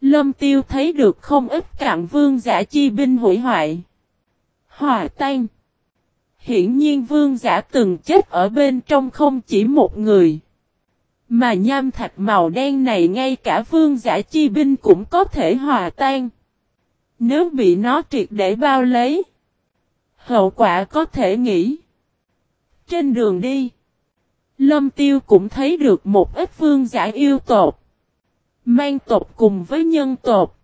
Lâm tiêu thấy được không ít cạn vương giả chi binh hủy hoại. Hòa tan. Hiển nhiên vương giả từng chết ở bên trong không chỉ một người. Mà nham thạch màu đen này ngay cả vương giả chi binh cũng có thể hòa tan. Nếu bị nó triệt để bao lấy. Hậu quả có thể nghĩ. Trên đường đi. Lâm tiêu cũng thấy được một ít vương giả yêu tộc. Mang tộc cùng với nhân tộc.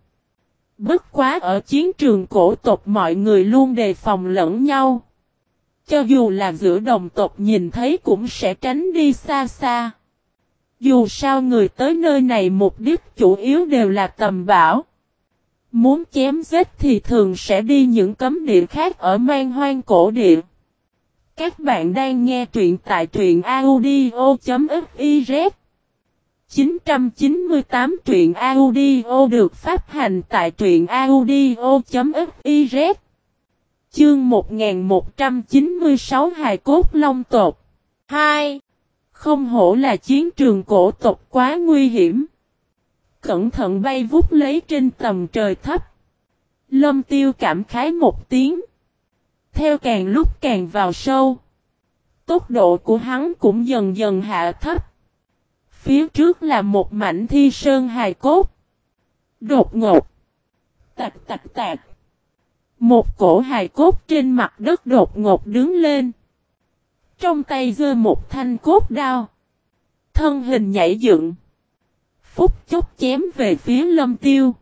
Bất quá ở chiến trường cổ tộc mọi người luôn đề phòng lẫn nhau. Cho dù là giữa đồng tộc nhìn thấy cũng sẽ tránh đi xa xa. Dù sao người tới nơi này mục đích chủ yếu đều là tầm bảo. Muốn chém giết thì thường sẽ đi những cấm địa khác ở mang hoang cổ địa. Các bạn đang nghe truyện tại truyện audio.fif 998 truyện audio được phát hành tại truyện audio.fiz Chương 1196 Hài cốt long tộc 2. Không hổ là chiến trường cổ tộc quá nguy hiểm. Cẩn thận bay vút lấy trên tầm trời thấp. Lâm tiêu cảm khái một tiếng. Theo càng lúc càng vào sâu. Tốc độ của hắn cũng dần dần hạ thấp. Phía trước là một mảnh thi sơn hài cốt. Đột ngột. Tạch tạch tạch. Một cổ hài cốt trên mặt đất đột ngột đứng lên. Trong tay giơ một thanh cốt đao. Thân hình nhảy dựng. Phúc chốc chém về phía lâm tiêu.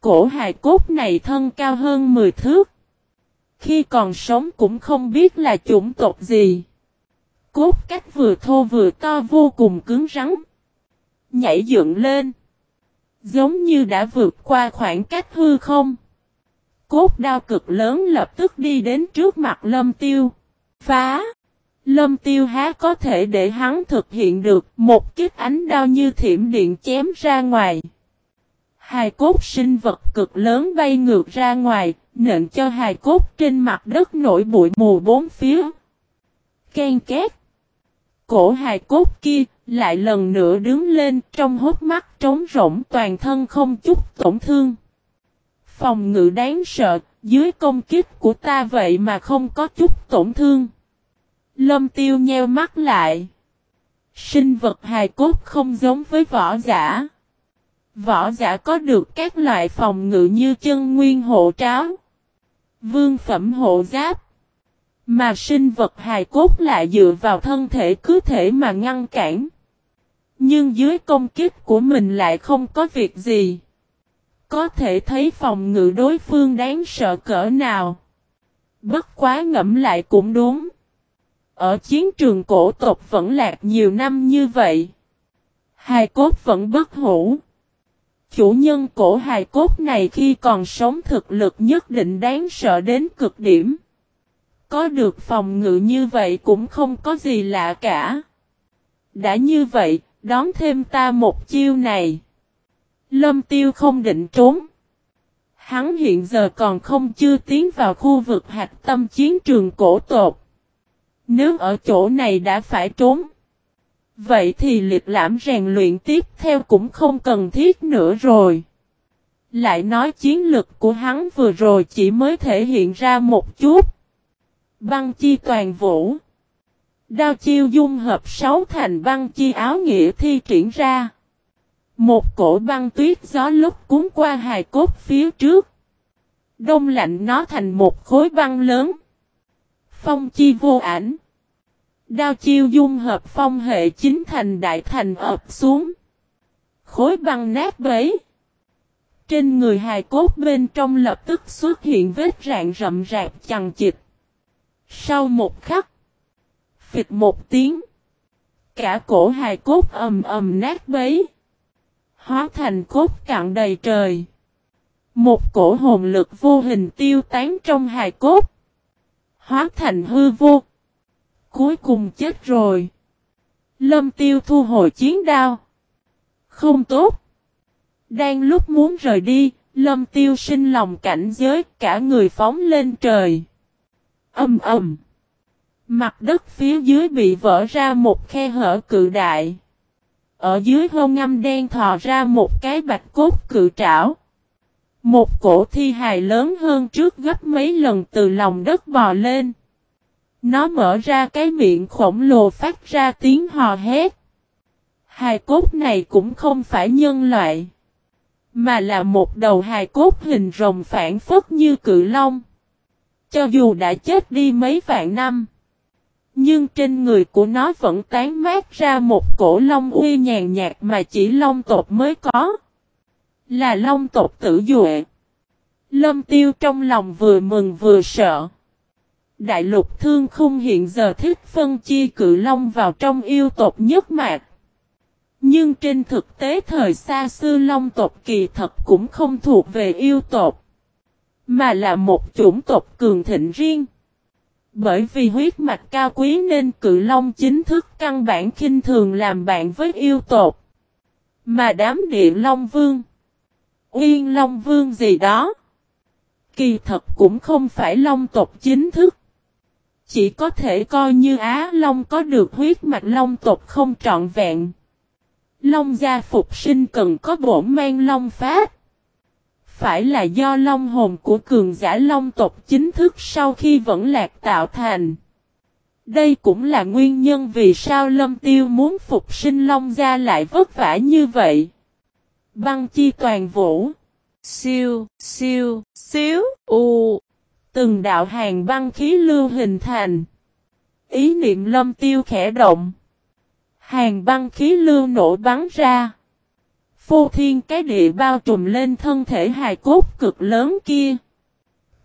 Cổ hài cốt này thân cao hơn 10 thước. Khi còn sống cũng không biết là chủng tộc gì. Cốt cách vừa thô vừa to vô cùng cứng rắn. Nhảy dựng lên. Giống như đã vượt qua khoảng cách hư không. Cốt đao cực lớn lập tức đi đến trước mặt lâm tiêu. Phá! Lâm tiêu há có thể để hắn thực hiện được một kích ánh đao như thiểm điện chém ra ngoài. Hài cốt sinh vật cực lớn bay ngược ra ngoài, nện cho hài cốt trên mặt đất nổi bụi mù bốn phía. Ken két. Cổ hài cốt kia lại lần nữa đứng lên trong hốt mắt trống rỗng toàn thân không chút tổn thương. Phòng ngự đáng sợ, dưới công kích của ta vậy mà không có chút tổn thương. Lâm tiêu nheo mắt lại. Sinh vật hài cốt không giống với võ giả. Võ giả có được các loại phòng ngự như chân nguyên hộ tráo. Vương phẩm hộ giáp. Mà sinh vật hài cốt lại dựa vào thân thể cứ thể mà ngăn cản. Nhưng dưới công kích của mình lại không có việc gì. Có thể thấy phòng ngự đối phương đáng sợ cỡ nào. Bất quá ngẫm lại cũng đúng. Ở chiến trường cổ tộc vẫn lạc nhiều năm như vậy. Hài cốt vẫn bất hủ. Chủ nhân cổ hài cốt này khi còn sống thực lực nhất định đáng sợ đến cực điểm. Có được phòng ngự như vậy cũng không có gì lạ cả. Đã như vậy, đón thêm ta một chiêu này. Lâm tiêu không định trốn. Hắn hiện giờ còn không chưa tiến vào khu vực hạch tâm chiến trường cổ tột. Nếu ở chỗ này đã phải trốn. Vậy thì liệt lãm rèn luyện tiếp theo cũng không cần thiết nữa rồi. Lại nói chiến lực của hắn vừa rồi chỉ mới thể hiện ra một chút. Băng chi toàn vũ. Đao chiêu dung hợp sáu thành băng chi áo nghĩa thi triển ra. Một cổ băng tuyết gió lúc cuốn qua hài cốt phía trước. Đông lạnh nó thành một khối băng lớn. Phong chi vô ảnh. Đao chiêu dung hợp phong hệ chính thành đại thành ập xuống. Khối băng nát bấy. Trên người hài cốt bên trong lập tức xuất hiện vết rạn rậm rạc chằng chịt. Sau một khắc. Phịch một tiếng. Cả cổ hài cốt ầm ầm nát bấy. Hóa thành cốt cạn đầy trời. Một cổ hồn lực vô hình tiêu tán trong hài cốt. Hóa thành hư vô. Cuối cùng chết rồi. Lâm tiêu thu hồi chiến đao. Không tốt. Đang lúc muốn rời đi, lâm tiêu sinh lòng cảnh giới cả người phóng lên trời. Âm ầm. Mặt đất phía dưới bị vỡ ra một khe hở cự đại. Ở dưới hô ngâm đen thò ra một cái bạch cốt cự trảo. Một cổ thi hài lớn hơn trước gấp mấy lần từ lòng đất bò lên. Nó mở ra cái miệng khổng lồ phát ra tiếng hò hét. Hài cốt này cũng không phải nhân loại. Mà là một đầu hài cốt hình rồng phản phất như cự long. Cho dù đã chết đi mấy vạn năm. Nhưng trên người của nó vẫn tán mát ra một cổ long uy nhàn nhạt mà chỉ long tộc mới có. Là long tộc tử duệ. Lâm tiêu trong lòng vừa mừng vừa sợ. Đại lục thương khung hiện giờ thích phân chia cự long vào trong yêu tộc nhất mạc. Nhưng trên thực tế thời xa xưa long tộc kỳ thật cũng không thuộc về yêu tộc. Mà là một chủng tộc cường thịnh riêng. Bởi vì huyết mạch cao quý nên cự long chính thức căn bản khinh thường làm bạn với yêu tộc. Mà đám địa long vương, uyên long vương gì đó, kỳ thật cũng không phải long tộc chính thức. Chỉ có thể coi như Á Long có được huyết mạch Long tộc không trọn vẹn. Long gia phục sinh cần có bổn mang Long phát. Phải là do Long hồn của cường giả Long tộc chính thức sau khi vẫn lạc tạo thành. Đây cũng là nguyên nhân vì sao Lâm Tiêu muốn phục sinh Long gia lại vất vả như vậy. Băng chi toàn vũ. Siêu, siêu, xíu, u. Từng đạo hàng băng khí lưu hình thành. Ý niệm lâm tiêu khẽ động. Hàng băng khí lưu nổ bắn ra. Phô thiên cái địa bao trùm lên thân thể hài cốt cực lớn kia.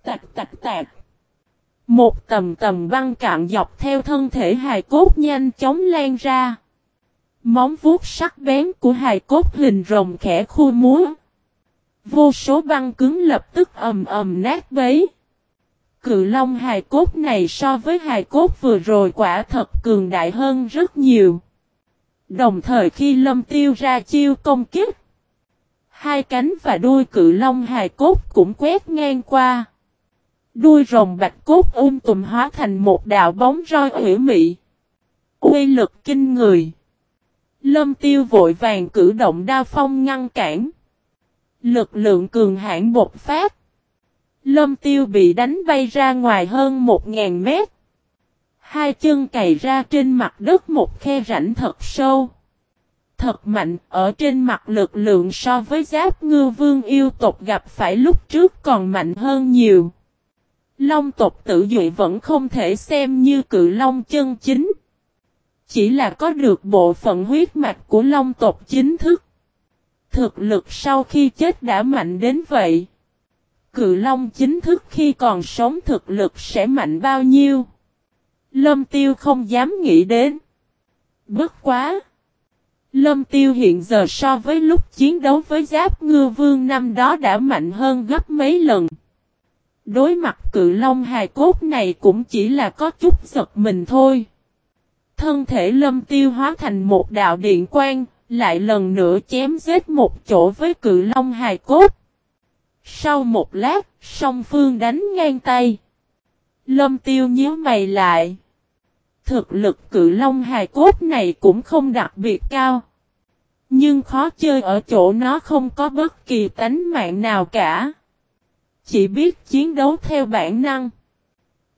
Tạch tạch tạch. Một tầm tầm băng cạn dọc theo thân thể hài cốt nhanh chóng lan ra. Móng vuốt sắc bén của hài cốt hình rồng khẽ khu múa. Vô số băng cứng lập tức ầm ầm nát bấy cự long hài cốt này so với hài cốt vừa rồi quả thật cường đại hơn rất nhiều. Đồng thời khi lâm tiêu ra chiêu công kích, hai cánh và đuôi cự long hài cốt cũng quét ngang qua. Đuôi rồng bạch cốt um tùm hóa thành một đạo bóng roi ủy mị. Uy lực kinh người. Lâm tiêu vội vàng cử động đa phong ngăn cản. Lực lượng cường hãn bột phát. Lâm tiêu bị đánh bay ra ngoài hơn 1.000 mét. Hai chân cày ra trên mặt đất một khe rãnh thật sâu. Thật mạnh, ở trên mặt lực lượng so với giáp ngư vương yêu tộc gặp phải lúc trước còn mạnh hơn nhiều. Long tộc tự dụy vẫn không thể xem như cự long chân chính. Chỉ là có được bộ phận huyết mạch của long tộc chính thức. Thực lực sau khi chết đã mạnh đến vậy cự long chính thức khi còn sống thực lực sẽ mạnh bao nhiêu. Lâm tiêu không dám nghĩ đến. Bất quá. Lâm tiêu hiện giờ so với lúc chiến đấu với giáp ngư vương năm đó đã mạnh hơn gấp mấy lần. Đối mặt cự long hài cốt này cũng chỉ là có chút giật mình thôi. Thân thể lâm tiêu hóa thành một đạo điện quang, lại lần nữa chém giết một chỗ với cự long hài cốt. Sau một lát, song phương đánh ngang tay. Lâm tiêu nhíu mày lại. Thực lực cự long hài cốt này cũng không đặc biệt cao. Nhưng khó chơi ở chỗ nó không có bất kỳ tánh mạng nào cả. Chỉ biết chiến đấu theo bản năng.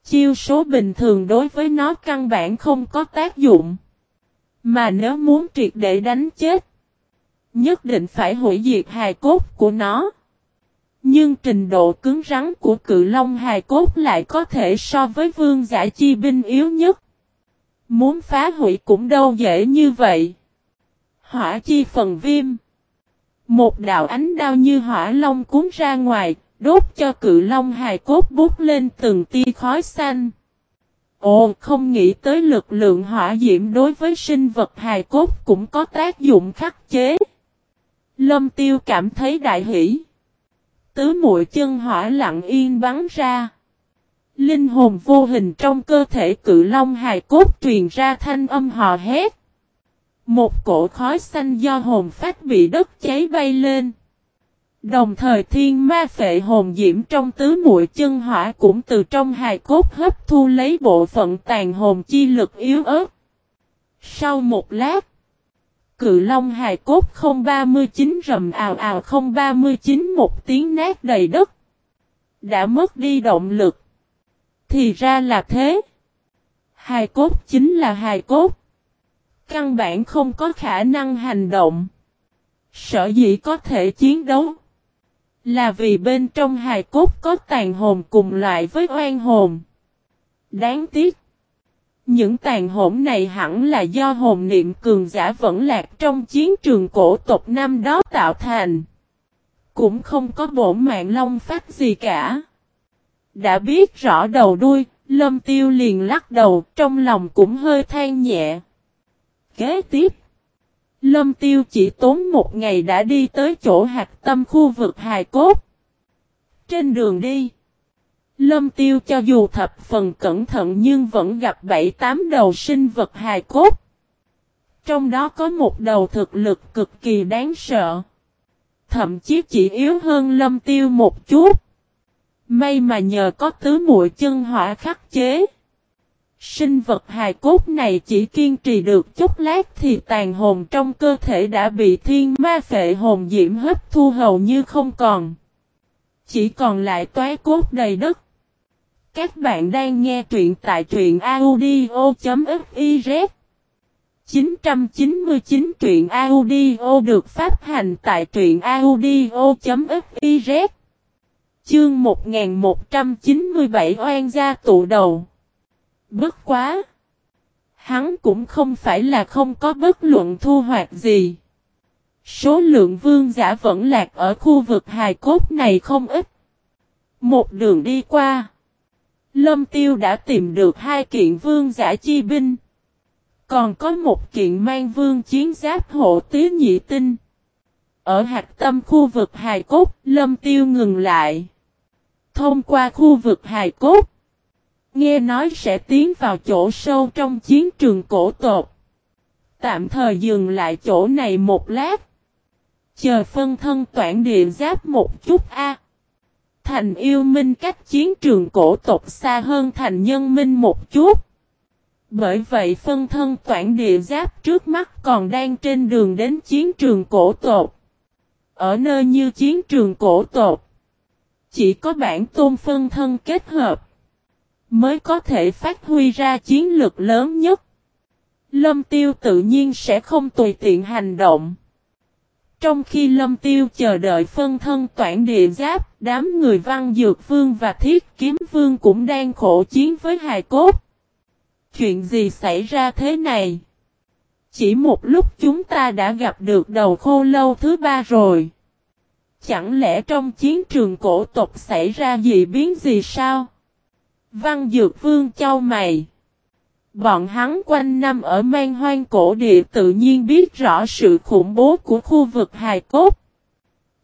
Chiêu số bình thường đối với nó căn bản không có tác dụng. Mà nếu muốn triệt để đánh chết, nhất định phải hủy diệt hài cốt của nó. Nhưng trình độ cứng rắn của cự long hài cốt lại có thể so với vương giả chi binh yếu nhất. Muốn phá hủy cũng đâu dễ như vậy. Hỏa chi phần viêm. Một đạo ánh đao như hỏa long cuốn ra ngoài, đốt cho cự long hài cốt bút lên từng tia khói xanh. Ồ, không nghĩ tới lực lượng hỏa diễm đối với sinh vật hài cốt cũng có tác dụng khắc chế. Lâm tiêu cảm thấy đại hỷ tứ mũi chân hỏa lặng yên bắn ra. Linh hồn vô hình trong cơ thể cự long hài cốt truyền ra thanh âm hò hét. Một cổ khói xanh do hồn phách bị đất cháy bay lên. Đồng thời thiên ma phệ hồn diễm trong tứ muội chân hỏa cũng từ trong hài cốt hấp thu lấy bộ phận tàn hồn chi lực yếu ớt. Sau một lát, cự long hài cốt 039 rầm ào ào 039 một tiếng nát đầy đất. Đã mất đi động lực. Thì ra là thế. Hài cốt chính là hài cốt. Căn bản không có khả năng hành động. Sở dĩ có thể chiến đấu. Là vì bên trong hài cốt có tàn hồn cùng loại với oan hồn. Đáng tiếc. Những tàn hồn này hẳn là do hồn niệm cường giả vẫn lạc trong chiến trường cổ tộc năm đó tạo thành. Cũng không có bổn mạng long phát gì cả. Đã biết rõ đầu đuôi, lâm tiêu liền lắc đầu, trong lòng cũng hơi than nhẹ. Kế tiếp, lâm tiêu chỉ tốn một ngày đã đi tới chỗ hạt tâm khu vực hài cốt. Trên đường đi, lâm tiêu cho dù thập phần cẩn thận nhưng vẫn gặp bảy tám đầu sinh vật hài cốt. Trong đó có một đầu thực lực cực kỳ đáng sợ. Thậm chí chỉ yếu hơn lâm tiêu một chút. May mà nhờ có tứ muội chân hỏa khắc chế. Sinh vật hài cốt này chỉ kiên trì được chút lát thì tàn hồn trong cơ thể đã bị thiên ma phệ hồn diễm hấp thu hầu như không còn. Chỉ còn lại toái cốt đầy đất. Các bạn đang nghe truyện tại truyện audio.fiz 999 truyện audio được phát hành tại truyện audio.fiz Chương 1197 oan gia tụ đầu. Bất quá. Hắn cũng không phải là không có bất luận thu hoạch gì. Số lượng vương giả vẫn lạc ở khu vực hài cốt này không ít. Một đường đi qua. Lâm Tiêu đã tìm được hai kiện vương giả chi binh. Còn có một kiện mang vương chiến giáp hộ tứ nhị tinh. Ở hạt tâm khu vực hài cốt, Lâm Tiêu ngừng lại thông qua khu vực hài cốt. Nghe nói sẽ tiến vào chỗ sâu trong chiến trường cổ tộc. Tạm thời dừng lại chỗ này một lát. Chờ phân thân toản địa giáp một chút a. Thành yêu minh cách chiến trường cổ tộc xa hơn thành nhân minh một chút. Bởi vậy phân thân toản địa giáp trước mắt còn đang trên đường đến chiến trường cổ tộc. Ở nơi như chiến trường cổ tộc. Chỉ có bản tôn phân thân kết hợp. Mới có thể phát huy ra chiến lược lớn nhất. Lâm tiêu tự nhiên sẽ không tùy tiện hành động. Trong khi lâm tiêu chờ đợi phân thân toản địa giáp, đám người văn dược vương và thiết kiếm vương cũng đang khổ chiến với hài cốt. Chuyện gì xảy ra thế này? Chỉ một lúc chúng ta đã gặp được đầu khô lâu thứ ba rồi. Chẳng lẽ trong chiến trường cổ tộc xảy ra dị biến gì sao? Văn Dược Vương châu mày. Bọn hắn quanh năm ở mang hoang cổ địa tự nhiên biết rõ sự khủng bố của khu vực hài cốt.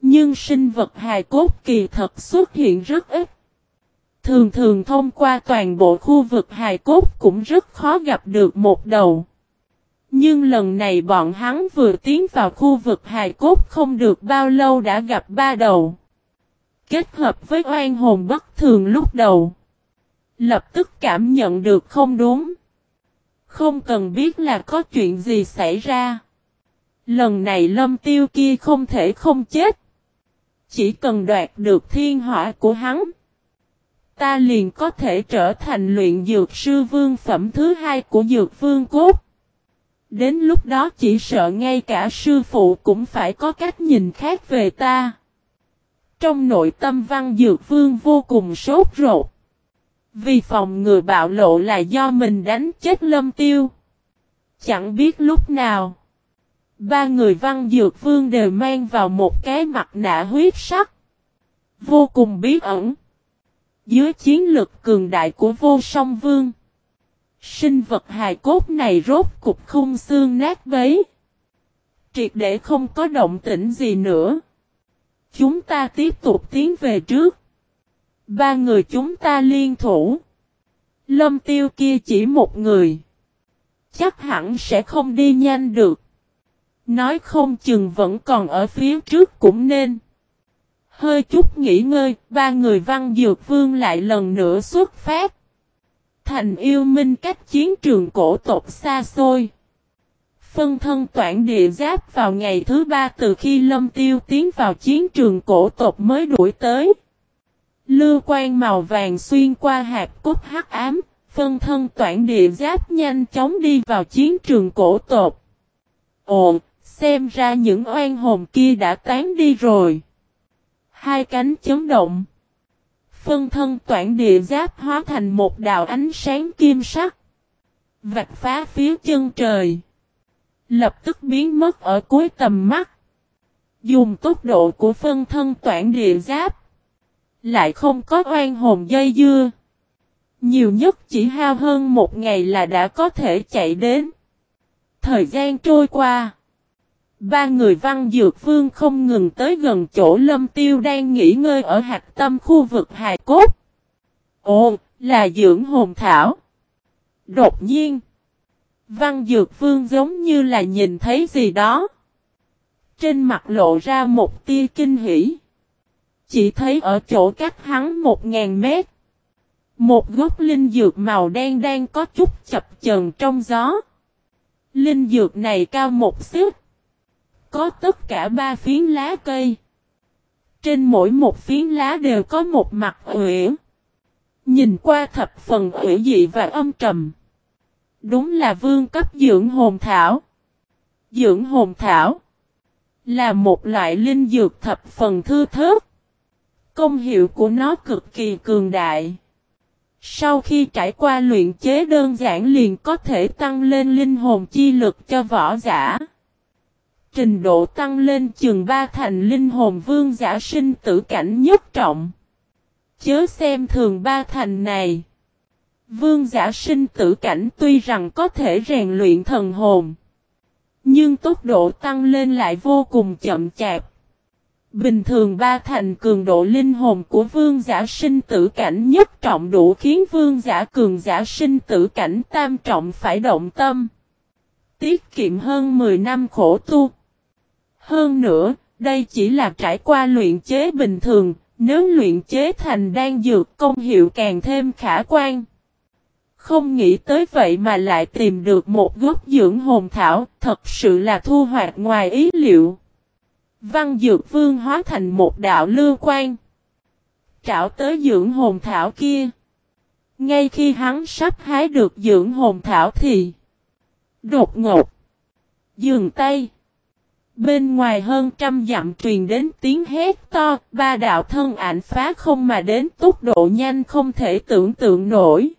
Nhưng sinh vật hài cốt kỳ thật xuất hiện rất ít. Thường thường thông qua toàn bộ khu vực hài cốt cũng rất khó gặp được một đầu. Nhưng lần này bọn hắn vừa tiến vào khu vực hài cốt không được bao lâu đã gặp ba đầu. Kết hợp với oan hồn bất thường lúc đầu. Lập tức cảm nhận được không đúng. Không cần biết là có chuyện gì xảy ra. Lần này lâm tiêu kia không thể không chết. Chỉ cần đoạt được thiên hỏa của hắn. Ta liền có thể trở thành luyện dược sư vương phẩm thứ hai của dược vương cốt. Đến lúc đó chỉ sợ ngay cả sư phụ cũng phải có cách nhìn khác về ta. Trong nội tâm văn dược vương vô cùng sốt ruột. Vì phòng người bạo lộ là do mình đánh chết lâm tiêu. Chẳng biết lúc nào. Ba người văn dược vương đều mang vào một cái mặt nạ huyết sắc. Vô cùng bí ẩn. Dưới chiến lực cường đại của vô song vương. Sinh vật hài cốt này rốt cục khung xương nát bấy. Triệt để không có động tĩnh gì nữa. Chúng ta tiếp tục tiến về trước. Ba người chúng ta liên thủ. Lâm tiêu kia chỉ một người. Chắc hẳn sẽ không đi nhanh được. Nói không chừng vẫn còn ở phía trước cũng nên. Hơi chút nghỉ ngơi, ba người văn dược vương lại lần nữa xuất phát. Thành yêu minh cách chiến trường cổ tộc xa xôi. Phân thân toản địa giáp vào ngày thứ ba từ khi lâm tiêu tiến vào chiến trường cổ tộc mới đuổi tới. Lưu quan màu vàng xuyên qua hạt cốt hắc ám, phân thân toản địa giáp nhanh chóng đi vào chiến trường cổ tộc. Ồ, xem ra những oan hồn kia đã tán đi rồi. Hai cánh chấn động. Phân thân toản địa giáp hóa thành một đạo ánh sáng kim sắc. Vạch phá phía chân trời. Lập tức biến mất ở cuối tầm mắt. Dùng tốc độ của phân thân toản địa giáp. Lại không có oan hồn dây dưa. Nhiều nhất chỉ hao hơn một ngày là đã có thể chạy đến. Thời gian trôi qua. Ba người văn dược vương không ngừng tới gần chỗ lâm tiêu đang nghỉ ngơi ở hạt tâm khu vực hài cốt. Ồ, là dưỡng hồn thảo. Đột nhiên, văn dược vương giống như là nhìn thấy gì đó. Trên mặt lộ ra một tia kinh hỉ. Chỉ thấy ở chỗ cách hắn một ngàn mét. Một gốc linh dược màu đen đang có chút chập chờn trong gió. Linh dược này cao một xíu có tất cả ba phiến lá cây. Trên mỗi một phiến lá đều có một mặt uyển. Nhìn qua thập phần ủy dị và âm trầm. Đúng là vương cấp dưỡng hồn thảo. Dưỡng hồn thảo là một loại linh dược thập phần thư thớt. Công hiệu của nó cực kỳ cường đại. Sau khi trải qua luyện chế đơn giản liền có thể tăng lên linh hồn chi lực cho võ giả trình độ tăng lên chừng ba thành linh hồn vương giả sinh tử cảnh nhất trọng. Chớ xem thường ba thành này. Vương giả sinh tử cảnh tuy rằng có thể rèn luyện thần hồn. Nhưng tốc độ tăng lên lại vô cùng chậm chạp. Bình thường ba thành cường độ linh hồn của vương giả sinh tử cảnh nhất trọng đủ khiến vương giả cường giả sinh tử cảnh tam trọng phải động tâm. Tiết kiệm hơn 10 năm khổ tu. Hơn nữa, đây chỉ là trải qua luyện chế bình thường, nếu luyện chế thành đan dược công hiệu càng thêm khả quan. Không nghĩ tới vậy mà lại tìm được một gốc dưỡng hồn thảo, thật sự là thu hoạch ngoài ý liệu. Văn dược vương hóa thành một đạo lưu quan. Trảo tới dưỡng hồn thảo kia. Ngay khi hắn sắp hái được dưỡng hồn thảo thì đột ngột Dường tay Bên ngoài hơn trăm dặm truyền đến tiếng hét to, ba đạo thân ảnh phá không mà đến tốc độ nhanh không thể tưởng tượng nổi.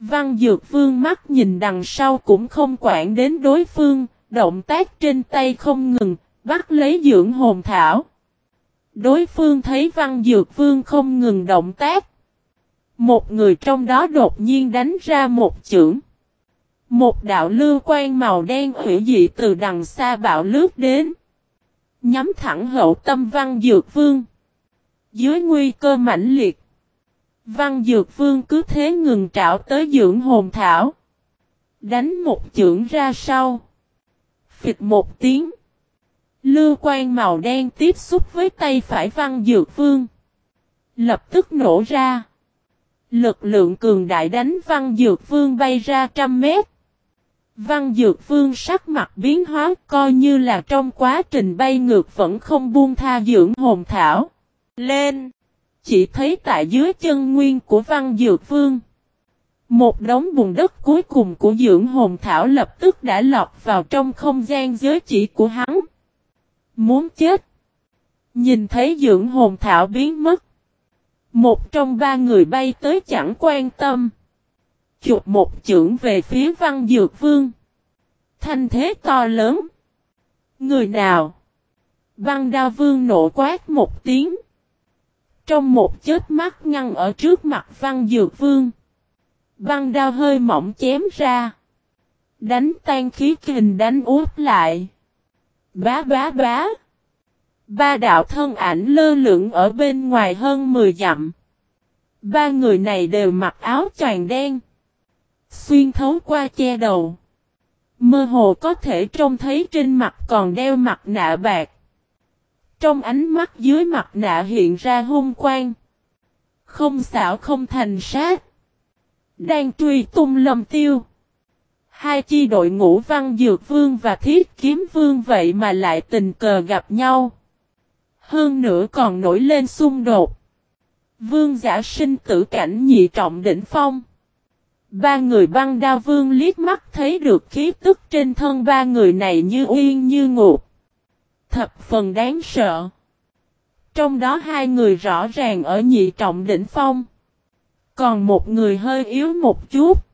Văn Dược Vương mắt nhìn đằng sau cũng không quản đến đối phương, động tác trên tay không ngừng, bắt lấy dưỡng hồn thảo. Đối phương thấy Văn Dược Vương không ngừng động tác. Một người trong đó đột nhiên đánh ra một chưởng. Một đạo lưu quan màu đen hủy dị từ đằng xa bạo lướt đến. Nhắm thẳng hậu tâm văn dược vương. Dưới nguy cơ mãnh liệt. Văn dược vương cứ thế ngừng trảo tới dưỡng hồn thảo. Đánh một chưởng ra sau. Phịch một tiếng. Lưu quan màu đen tiếp xúc với tay phải văn dược vương. Lập tức nổ ra. Lực lượng cường đại đánh văn dược vương bay ra trăm mét. Văn Dược Vương sắc mặt biến hóa, coi như là trong quá trình bay ngược vẫn không buông tha dưỡng hồn thảo. Lên! Chỉ thấy tại dưới chân nguyên của Văn Dược Vương. Một đống bùn đất cuối cùng của dưỡng hồn thảo lập tức đã lọt vào trong không gian giới chỉ của hắn. Muốn chết! Nhìn thấy dưỡng hồn thảo biến mất. Một trong ba người bay tới chẳng quan tâm chụp một chưởng về phía văn dược vương. Thanh thế to lớn. Người nào? Văn đao vương nộ quát một tiếng. Trong một chết mắt ngăn ở trước mặt văn dược vương. Văn đao hơi mỏng chém ra. Đánh tan khí kình đánh úp lại. Bá bá bá. Ba đạo thân ảnh lơ lửng ở bên ngoài hơn 10 dặm. Ba người này đều mặc áo choàng đen. Xuyên thấu qua che đầu. Mơ hồ có thể trông thấy trên mặt còn đeo mặt nạ bạc. Trong ánh mắt dưới mặt nạ hiện ra hung quang. Không xảo không thành sát. Đang truy tung lầm tiêu. Hai chi đội ngũ văn dược vương và thiết kiếm vương vậy mà lại tình cờ gặp nhau. Hơn nữa còn nổi lên xung đột. Vương giả sinh tử cảnh nhị trọng đỉnh phong. Ba người băng đa vương liếc mắt thấy được khí tức trên thân ba người này như uyên như ngục. Thập phần đáng sợ. Trong đó hai người rõ ràng ở nhị trọng đỉnh phong. Còn một người hơi yếu một chút.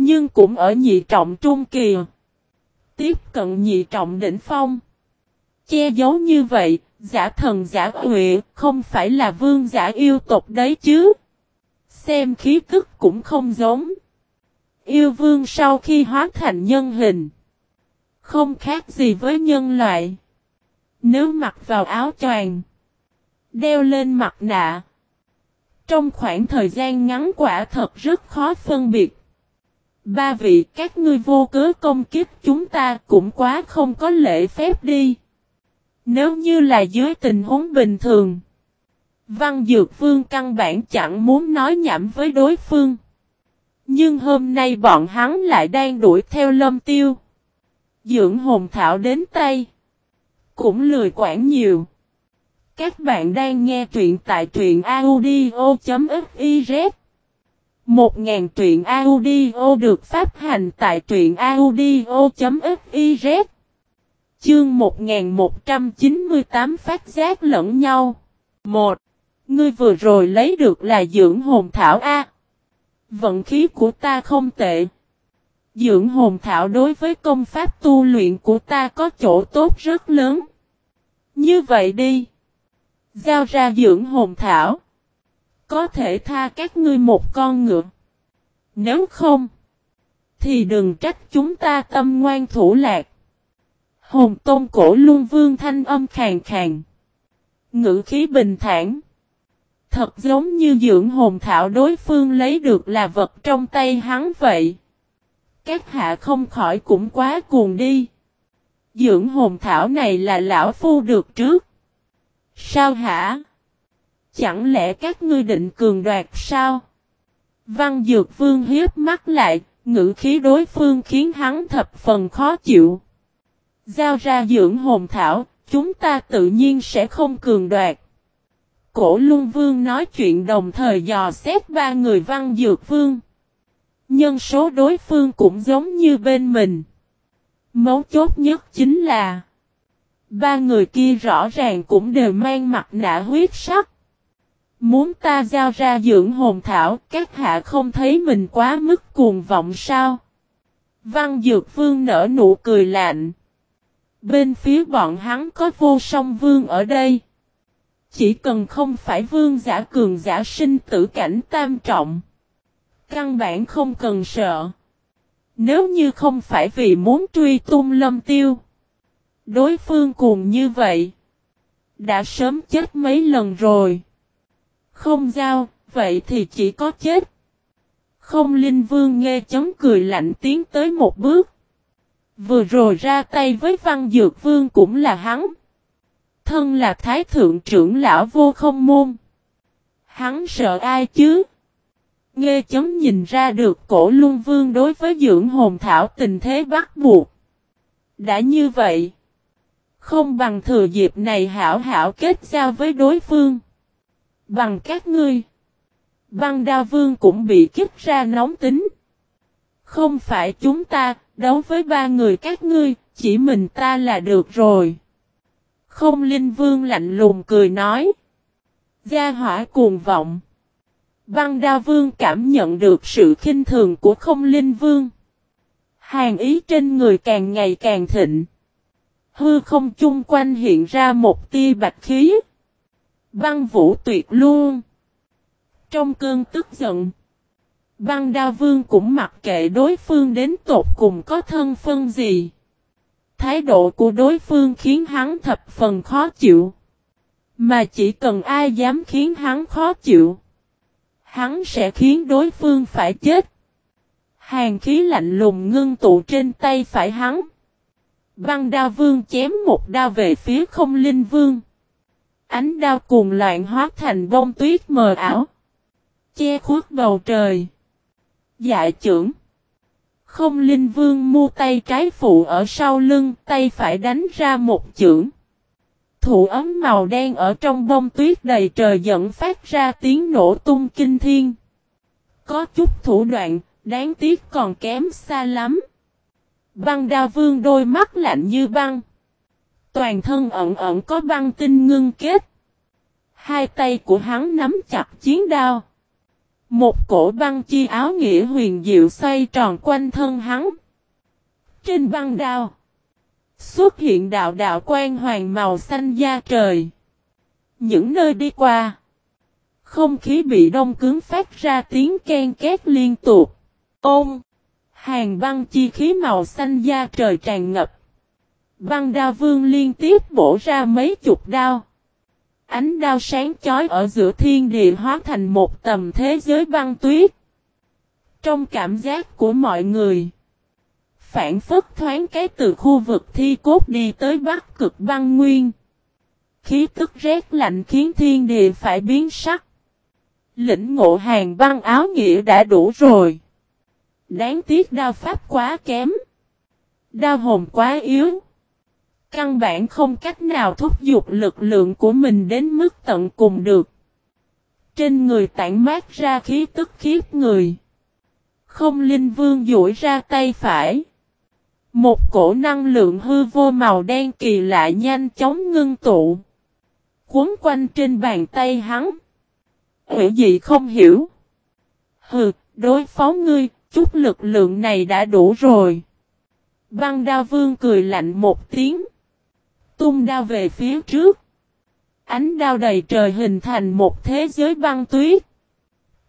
Nhưng cũng ở nhị trọng trung kỳ. Tiếp cận nhị trọng đỉnh phong. Che giấu như vậy, giả thần giả huệ, không phải là vương giả yêu tộc đấy chứ. Xem khí tức cũng không giống. Yêu vương sau khi hóa thành nhân hình. Không khác gì với nhân loại. Nếu mặc vào áo choàng. Đeo lên mặt nạ. Trong khoảng thời gian ngắn quả thật rất khó phân biệt. Ba vị, các ngươi vô cớ công kiếp chúng ta cũng quá không có lễ phép đi. Nếu như là dưới tình huống bình thường. Văn Dược Vương căn bản chẳng muốn nói nhảm với đối phương. Nhưng hôm nay bọn hắn lại đang đuổi theo lâm tiêu. Dưỡng hồn thảo đến tay. Cũng lười quản nhiều. Các bạn đang nghe truyện tại truyện audio.fif một ngàn truyện audio được phát hành tại truyện audio.fiz. Chương 1198 phát giác lẫn nhau. 1. Ngươi vừa rồi lấy được là dưỡng hồn thảo A. Vận khí của ta không tệ. Dưỡng hồn thảo đối với công pháp tu luyện của ta có chỗ tốt rất lớn. Như vậy đi. Giao ra dưỡng hồn thảo. Có thể tha các ngươi một con ngựa. Nếu không. Thì đừng trách chúng ta tâm ngoan thủ lạc. Hồn tôn cổ luôn vương thanh âm khàn khàn. Ngữ khí bình thản. Thật giống như dưỡng hồn thảo đối phương lấy được là vật trong tay hắn vậy. Các hạ không khỏi cũng quá cuồng đi. Dưỡng hồn thảo này là lão phu được trước. Sao hả? Chẳng lẽ các ngươi định cường đoạt sao? Văn Dược Vương hiếp mắt lại, ngữ khí đối phương khiến hắn thập phần khó chịu. Giao ra dưỡng hồn thảo, chúng ta tự nhiên sẽ không cường đoạt. Cổ Luân Vương nói chuyện đồng thời dò xét ba người Văn Dược Vương. Nhân số đối phương cũng giống như bên mình. Mấu chốt nhất chính là Ba người kia rõ ràng cũng đều mang mặt nạ huyết sắc. Muốn ta giao ra dưỡng hồn thảo, các hạ không thấy mình quá mức cuồng vọng sao? Văn Dược Vương nở nụ cười lạnh. Bên phía bọn hắn có vô song vương ở đây. Chỉ cần không phải vương giả cường giả sinh tử cảnh tam trọng. Căn bản không cần sợ. Nếu như không phải vì muốn truy tung lâm tiêu. Đối phương cùng như vậy. Đã sớm chết mấy lần rồi. Không giao, vậy thì chỉ có chết. Không linh vương nghe chấm cười lạnh tiến tới một bước. Vừa rồi ra tay với văn dược vương cũng là hắn. Thân là thái thượng trưởng lão vô không môn. Hắn sợ ai chứ? Nghe chấm nhìn ra được cổ luân vương đối với dưỡng hồn thảo tình thế bắt buộc. Đã như vậy. Không bằng thừa dịp này hảo hảo kết giao với đối phương. Bằng các ngươi. Băng đa vương cũng bị kích ra nóng tính. Không phải chúng ta, đấu với ba người các ngươi, chỉ mình ta là được rồi. Không linh vương lạnh lùng cười nói. Gia hỏa cuồng vọng. Băng đa vương cảm nhận được sự khinh thường của không linh vương. Hàng ý trên người càng ngày càng thịnh. Hư không chung quanh hiện ra một tia bạch khí. Băng vũ tuyệt luôn. Trong cơn tức giận. Băng đa vương cũng mặc kệ đối phương đến tột cùng có thân phân gì. Thái độ của đối phương khiến hắn thập phần khó chịu. Mà chỉ cần ai dám khiến hắn khó chịu. Hắn sẽ khiến đối phương phải chết. Hàng khí lạnh lùng ngưng tụ trên tay phải hắn. Băng đa vương chém một đao về phía không linh vương. Ánh đao cuồng loạn hóa thành bông tuyết mờ ảo. Che khuất bầu trời. Dạ trưởng. Không linh vương mu tay trái phụ ở sau lưng, tay phải đánh ra một chưởng. Thủ ấm màu đen ở trong bông tuyết đầy trời dẫn phát ra tiếng nổ tung kinh thiên. Có chút thủ đoạn, đáng tiếc còn kém xa lắm. Băng đa vương đôi mắt lạnh như băng. Toàn thân ẩn ẩn có băng tinh ngưng kết. Hai tay của hắn nắm chặt chiến đao. Một cổ băng chi áo nghĩa huyền diệu xoay tròn quanh thân hắn. Trên băng đao. Xuất hiện đạo đạo quan hoàng màu xanh da trời. Những nơi đi qua. Không khí bị đông cứng phát ra tiếng ken két liên tục. Ôm. Hàng băng chi khí màu xanh da trời tràn ngập. Băng đao vương liên tiếp bổ ra mấy chục đao. Ánh đao sáng chói ở giữa thiên địa hóa thành một tầm thế giới băng tuyết. Trong cảm giác của mọi người. Phản phất thoáng cái từ khu vực thi cốt đi tới bắc cực băng nguyên. Khí tức rét lạnh khiến thiên địa phải biến sắc. Lĩnh ngộ hàng băng áo nghĩa đã đủ rồi. Đáng tiếc đao pháp quá kém. Đao hồn quá yếu. Căn bản không cách nào thúc giục lực lượng của mình đến mức tận cùng được. Trên người tản mát ra khí tức khiếp người. Không linh vương duỗi ra tay phải. Một cổ năng lượng hư vô màu đen kỳ lạ nhanh chóng ngưng tụ. Cuốn quanh trên bàn tay hắn. Hữu gì không hiểu. Hừ, đối phó ngươi, chút lực lượng này đã đủ rồi. Băng đa vương cười lạnh một tiếng. Tung đao về phía trước. Ánh đao đầy trời hình thành một thế giới băng tuyết.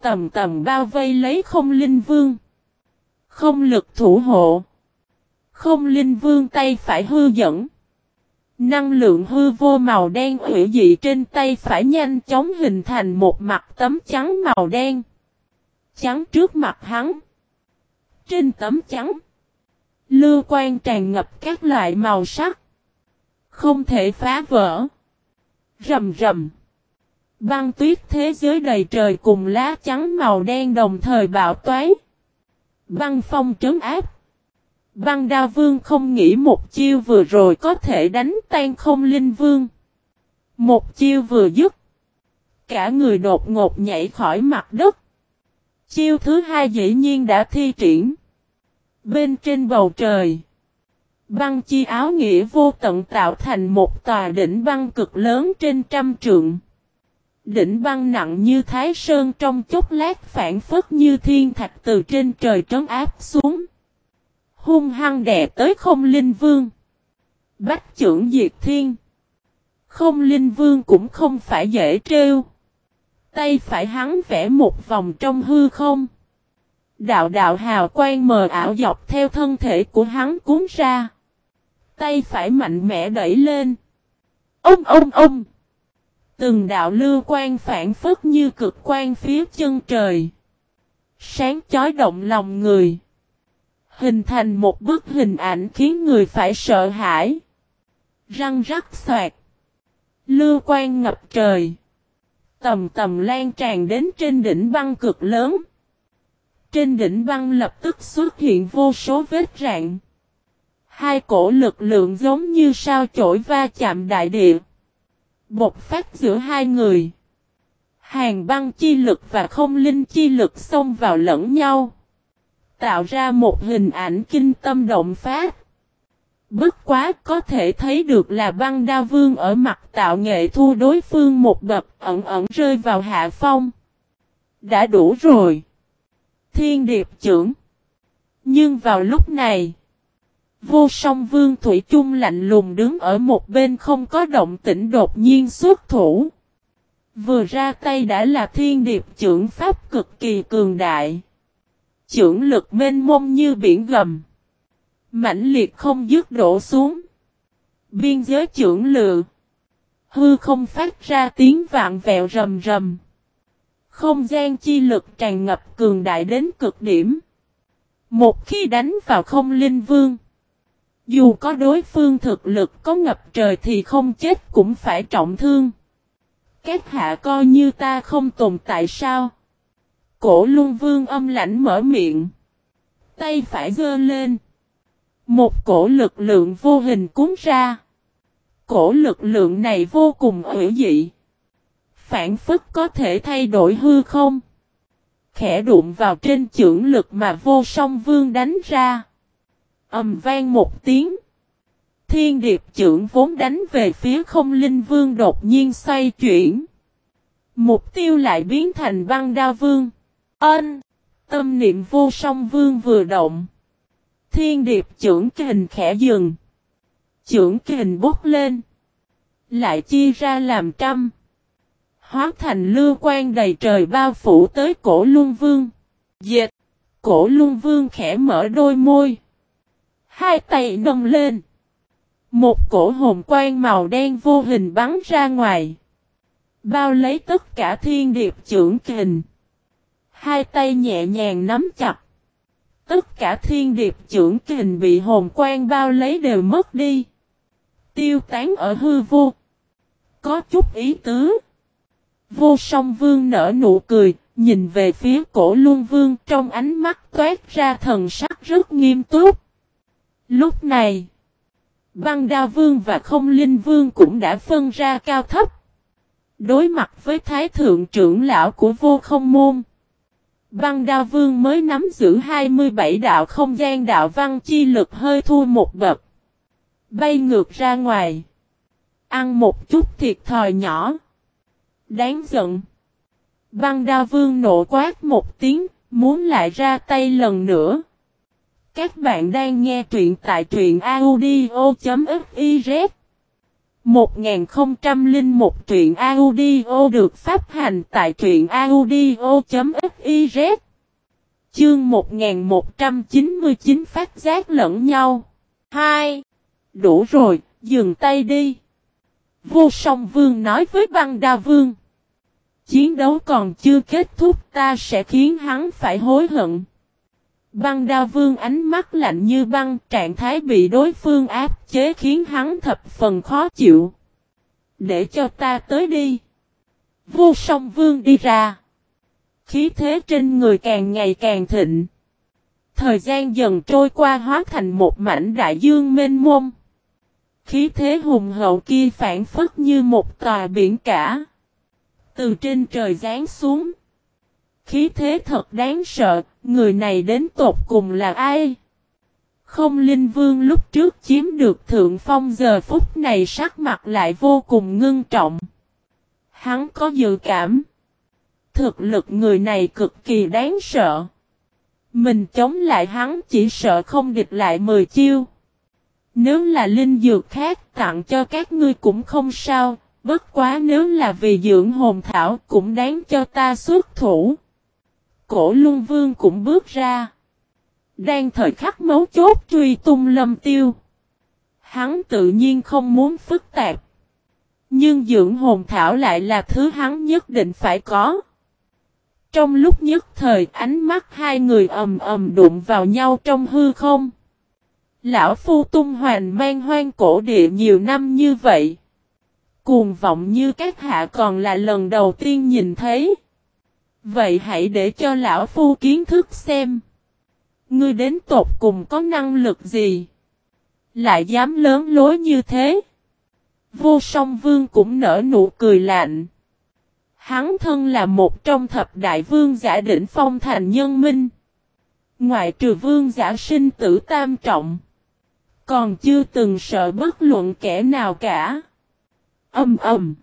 Tầm tầm bao vây lấy không linh vương. Không lực thủ hộ. Không linh vương tay phải hư dẫn. Năng lượng hư vô màu đen hủy dị trên tay phải nhanh chóng hình thành một mặt tấm trắng màu đen. Trắng trước mặt hắn. Trên tấm trắng. Lưu quan tràn ngập các loại màu sắc. Không thể phá vỡ. Rầm rầm. Băng tuyết thế giới đầy trời cùng lá trắng màu đen đồng thời bạo toái. Băng phong trấn áp. Băng đa vương không nghĩ một chiêu vừa rồi có thể đánh tan không linh vương. Một chiêu vừa dứt. Cả người đột ngột nhảy khỏi mặt đất. Chiêu thứ hai dĩ nhiên đã thi triển. Bên trên bầu trời. Băng chi áo nghĩa vô tận tạo thành một tòa đỉnh băng cực lớn trên trăm trượng. Đỉnh băng nặng như thái sơn trong chốc lát phản phất như thiên thạch từ trên trời trấn áp xuống. Hung hăng đè tới không linh vương. Bách trưởng diệt thiên. Không linh vương cũng không phải dễ trêu. Tay phải hắn vẽ một vòng trong hư không. Đạo đạo hào quang mờ ảo dọc theo thân thể của hắn cuốn ra. Tay phải mạnh mẽ đẩy lên. Ông ông ông. Từng đạo lưu quan phản phất như cực quan phía chân trời. Sáng chói động lòng người. Hình thành một bức hình ảnh khiến người phải sợ hãi. Răng rắc xoạt. Lưu quan ngập trời. Tầm tầm lan tràn đến trên đỉnh băng cực lớn. Trên đỉnh băng lập tức xuất hiện vô số vết rạn. Hai cổ lực lượng giống như sao chổi va chạm đại địa. Bột phát giữa hai người. Hàng băng chi lực và không linh chi lực xông vào lẫn nhau. Tạo ra một hình ảnh kinh tâm động phát. Bất quá có thể thấy được là băng đa vương ở mặt tạo nghệ thu đối phương một bậc ẩn ẩn rơi vào hạ phong. Đã đủ rồi. Thiên điệp trưởng. Nhưng vào lúc này. Vô song vương Thủy chung lạnh lùng đứng ở một bên không có động tĩnh đột nhiên xuất thủ. Vừa ra tay đã là thiên điệp trưởng pháp cực kỳ cường đại. Trưởng lực mênh mông như biển gầm. mãnh liệt không dứt đổ xuống. Biên giới trưởng lự. Hư không phát ra tiếng vạn vẹo rầm rầm. Không gian chi lực tràn ngập cường đại đến cực điểm. Một khi đánh vào không linh vương. Dù có đối phương thực lực có ngập trời thì không chết cũng phải trọng thương. Các hạ coi như ta không tồn tại sao. Cổ luân vương âm lãnh mở miệng. Tay phải gơ lên. Một cổ lực lượng vô hình cuốn ra. Cổ lực lượng này vô cùng hữu dị. Phản phức có thể thay đổi hư không? Khẽ đụng vào trên trưởng lực mà vô song vương đánh ra ầm vang một tiếng. Thiên điệp trưởng vốn đánh về phía không linh vương đột nhiên xoay chuyển. Mục tiêu lại biến thành băng đa vương. Ân! Tâm niệm vô song vương vừa động. Thiên điệp trưởng kình khẽ dừng. Trưởng kình bút lên. Lại chia ra làm trăm. Hóa thành lưu quan đầy trời bao phủ tới cổ luân vương. Dệt! Cổ luân vương khẽ mở đôi môi. Hai tay nâng lên. Một cổ hồn quang màu đen vô hình bắn ra ngoài. Bao lấy tất cả thiên điệp trưởng kình. Hai tay nhẹ nhàng nắm chặt. Tất cả thiên điệp trưởng kình bị hồn quang bao lấy đều mất đi. Tiêu tán ở hư vô. Có chút ý tứ. Vô song vương nở nụ cười, nhìn về phía cổ luân vương trong ánh mắt toát ra thần sắc rất nghiêm túc. Lúc này, băng đa vương và không linh vương cũng đã phân ra cao thấp. Đối mặt với thái thượng trưởng lão của vô không môn. Băng đa vương mới nắm giữ 27 đạo không gian đạo văn chi lực hơi thua một bậc. Bay ngược ra ngoài. Ăn một chút thiệt thòi nhỏ. Đáng giận. Băng đa vương nộ quát một tiếng, muốn lại ra tay lần nữa. Các bạn đang nghe truyện tại truyện audio.fiz 1001 truyện audio được phát hành tại truyện audio.fiz Chương 1199 phát giác lẫn nhau 2. Đủ rồi, dừng tay đi. Vô song vương nói với băng đa vương. Chiến đấu còn chưa kết thúc ta sẽ khiến hắn phải hối hận. Băng đa vương ánh mắt lạnh như băng, trạng thái bị đối phương áp chế khiến hắn thập phần khó chịu. Để cho ta tới đi. Vô song vương đi ra. Khí thế trên người càng ngày càng thịnh. Thời gian dần trôi qua hóa thành một mảnh đại dương mênh mông. Khí thế hùng hậu kia phản phất như một tòa biển cả. Từ trên trời rán xuống. Khí thế thật đáng sợ, người này đến tột cùng là ai? Không Linh Vương lúc trước chiếm được thượng phong giờ phút này sắc mặt lại vô cùng ngưng trọng. Hắn có dự cảm. Thực lực người này cực kỳ đáng sợ. Mình chống lại hắn chỉ sợ không địch lại mười chiêu. Nếu là linh dược khác tặng cho các ngươi cũng không sao, bất quá nếu là vì dưỡng hồn thảo cũng đáng cho ta xuất thủ. Cổ Luân Vương cũng bước ra. Đang thời khắc mấu chốt truy tung lâm tiêu. Hắn tự nhiên không muốn phức tạp. Nhưng dưỡng hồn thảo lại là thứ hắn nhất định phải có. Trong lúc nhất thời, ánh mắt hai người ầm ầm đụng vào nhau trong hư không. Lão Phu tung hoành mang hoang cổ địa nhiều năm như vậy. Cuồng vọng như các hạ còn là lần đầu tiên nhìn thấy. Vậy hãy để cho Lão Phu kiến thức xem. Ngươi đến tột cùng có năng lực gì? Lại dám lớn lối như thế? Vô song vương cũng nở nụ cười lạnh. Hắn thân là một trong thập đại vương giả đỉnh phong thành nhân minh. Ngoại trừ vương giả sinh tử tam trọng. Còn chưa từng sợ bất luận kẻ nào cả. Âm ầm.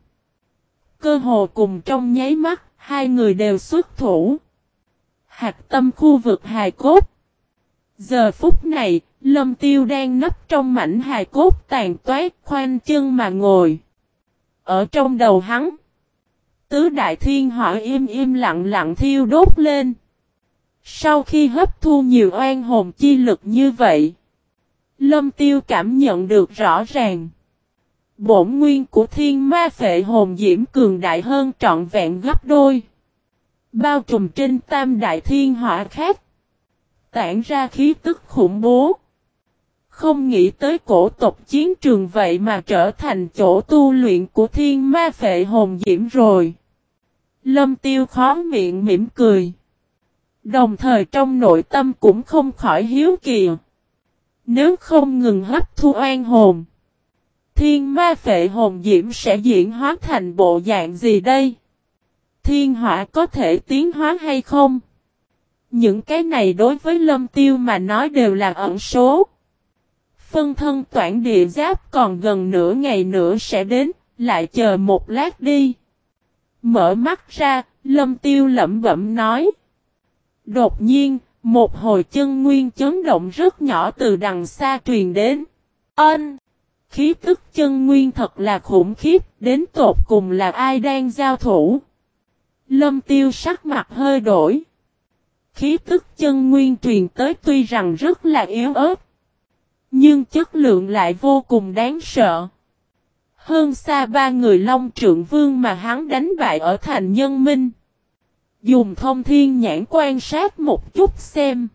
Cơ hồ cùng trong nháy mắt, hai người đều xuất thủ. Hạt tâm khu vực hài cốt. Giờ phút này, Lâm Tiêu đang nấp trong mảnh hài cốt tàn toát khoanh chân mà ngồi. Ở trong đầu hắn, tứ đại thiên hỏa im im lặng lặng thiêu đốt lên. Sau khi hấp thu nhiều oan hồn chi lực như vậy, Lâm Tiêu cảm nhận được rõ ràng. Bổn nguyên của thiên ma phệ hồn diễm cường đại hơn trọn vẹn gấp đôi. Bao trùm trên tam đại thiên hỏa khác. Tản ra khí tức khủng bố. Không nghĩ tới cổ tộc chiến trường vậy mà trở thành chỗ tu luyện của thiên ma phệ hồn diễm rồi. Lâm tiêu khó miệng mỉm cười. Đồng thời trong nội tâm cũng không khỏi hiếu kỳ. Nếu không ngừng hấp thu oan hồn. Thiên ma phệ hồn diễm sẽ diễn hóa thành bộ dạng gì đây? Thiên hỏa có thể tiến hóa hay không? Những cái này đối với lâm tiêu mà nói đều là ẩn số. Phân thân toản địa giáp còn gần nửa ngày nữa sẽ đến, lại chờ một lát đi. Mở mắt ra, lâm tiêu lẩm bẩm nói. Đột nhiên, một hồi chân nguyên chấn động rất nhỏ từ đằng xa truyền đến. Ân! Khí tức chân nguyên thật là khủng khiếp, đến tột cùng là ai đang giao thủ. Lâm tiêu sắc mặt hơi đổi. Khí tức chân nguyên truyền tới tuy rằng rất là yếu ớt. Nhưng chất lượng lại vô cùng đáng sợ. Hơn xa ba người Long Trượng Vương mà hắn đánh bại ở thành nhân minh. Dùng thông thiên nhãn quan sát một chút xem.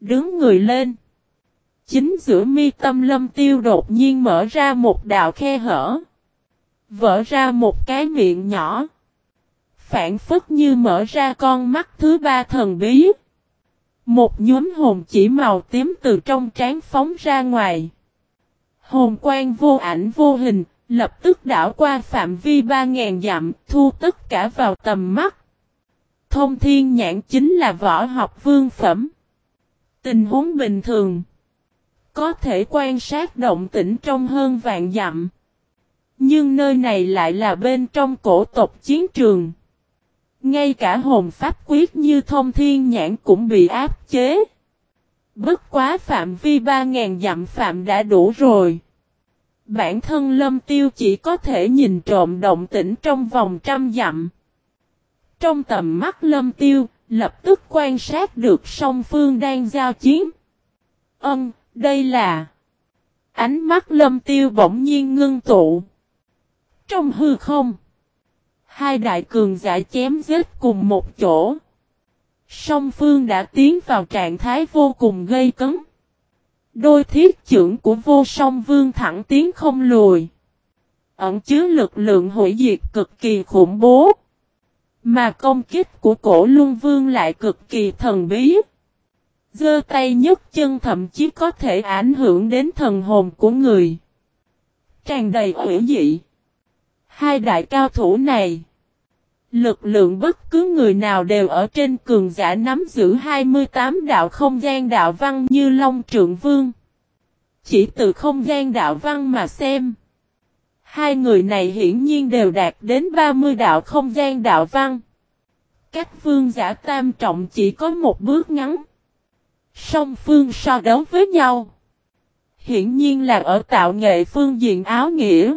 Đứng người lên. Chính giữa mi tâm lâm tiêu đột nhiên mở ra một đạo khe hở. Vỡ ra một cái miệng nhỏ. Phản phất như mở ra con mắt thứ ba thần bí. Một nhóm hồn chỉ màu tím từ trong trán phóng ra ngoài. Hồn quang vô ảnh vô hình, lập tức đảo qua phạm vi 3.000 dặm, thu tất cả vào tầm mắt. Thông thiên nhãn chính là võ học vương phẩm. Tình huống bình thường. Có thể quan sát động tĩnh trong hơn vạn dặm. Nhưng nơi này lại là bên trong cổ tộc chiến trường. Ngay cả hồn pháp quyết như thông thiên nhãn cũng bị áp chế. Bất quá phạm vi 3.000 dặm phạm đã đủ rồi. Bản thân lâm tiêu chỉ có thể nhìn trộm động tĩnh trong vòng trăm dặm. Trong tầm mắt lâm tiêu, lập tức quan sát được song phương đang giao chiến. Ân, đây là... Ánh mắt lâm tiêu bỗng nhiên ngưng tụ. Trong hư không. Hai đại cường giả chém giết cùng một chỗ. Song phương đã tiến vào trạng thái vô cùng gây cấn. Đôi thiết trưởng của vô song vương thẳng tiến không lùi. Ẩn chứa lực lượng hủy diệt cực kỳ khủng bố. Mà công kích của cổ luân vương lại cực kỳ thần bí. Dơ tay nhấc chân thậm chí có thể ảnh hưởng đến thần hồn của người. Tràn đầy hủy dị. Hai đại cao thủ này. Lực lượng bất cứ người nào đều ở trên cường giả nắm giữ 28 đạo không gian đạo văn như Long Trượng Vương. Chỉ từ không gian đạo văn mà xem. Hai người này hiển nhiên đều đạt đến 30 đạo không gian đạo văn. Các vương giả tam trọng chỉ có một bước ngắn. Song phương so đấu với nhau. Hiển nhiên là ở tạo nghệ phương diện áo nghĩa.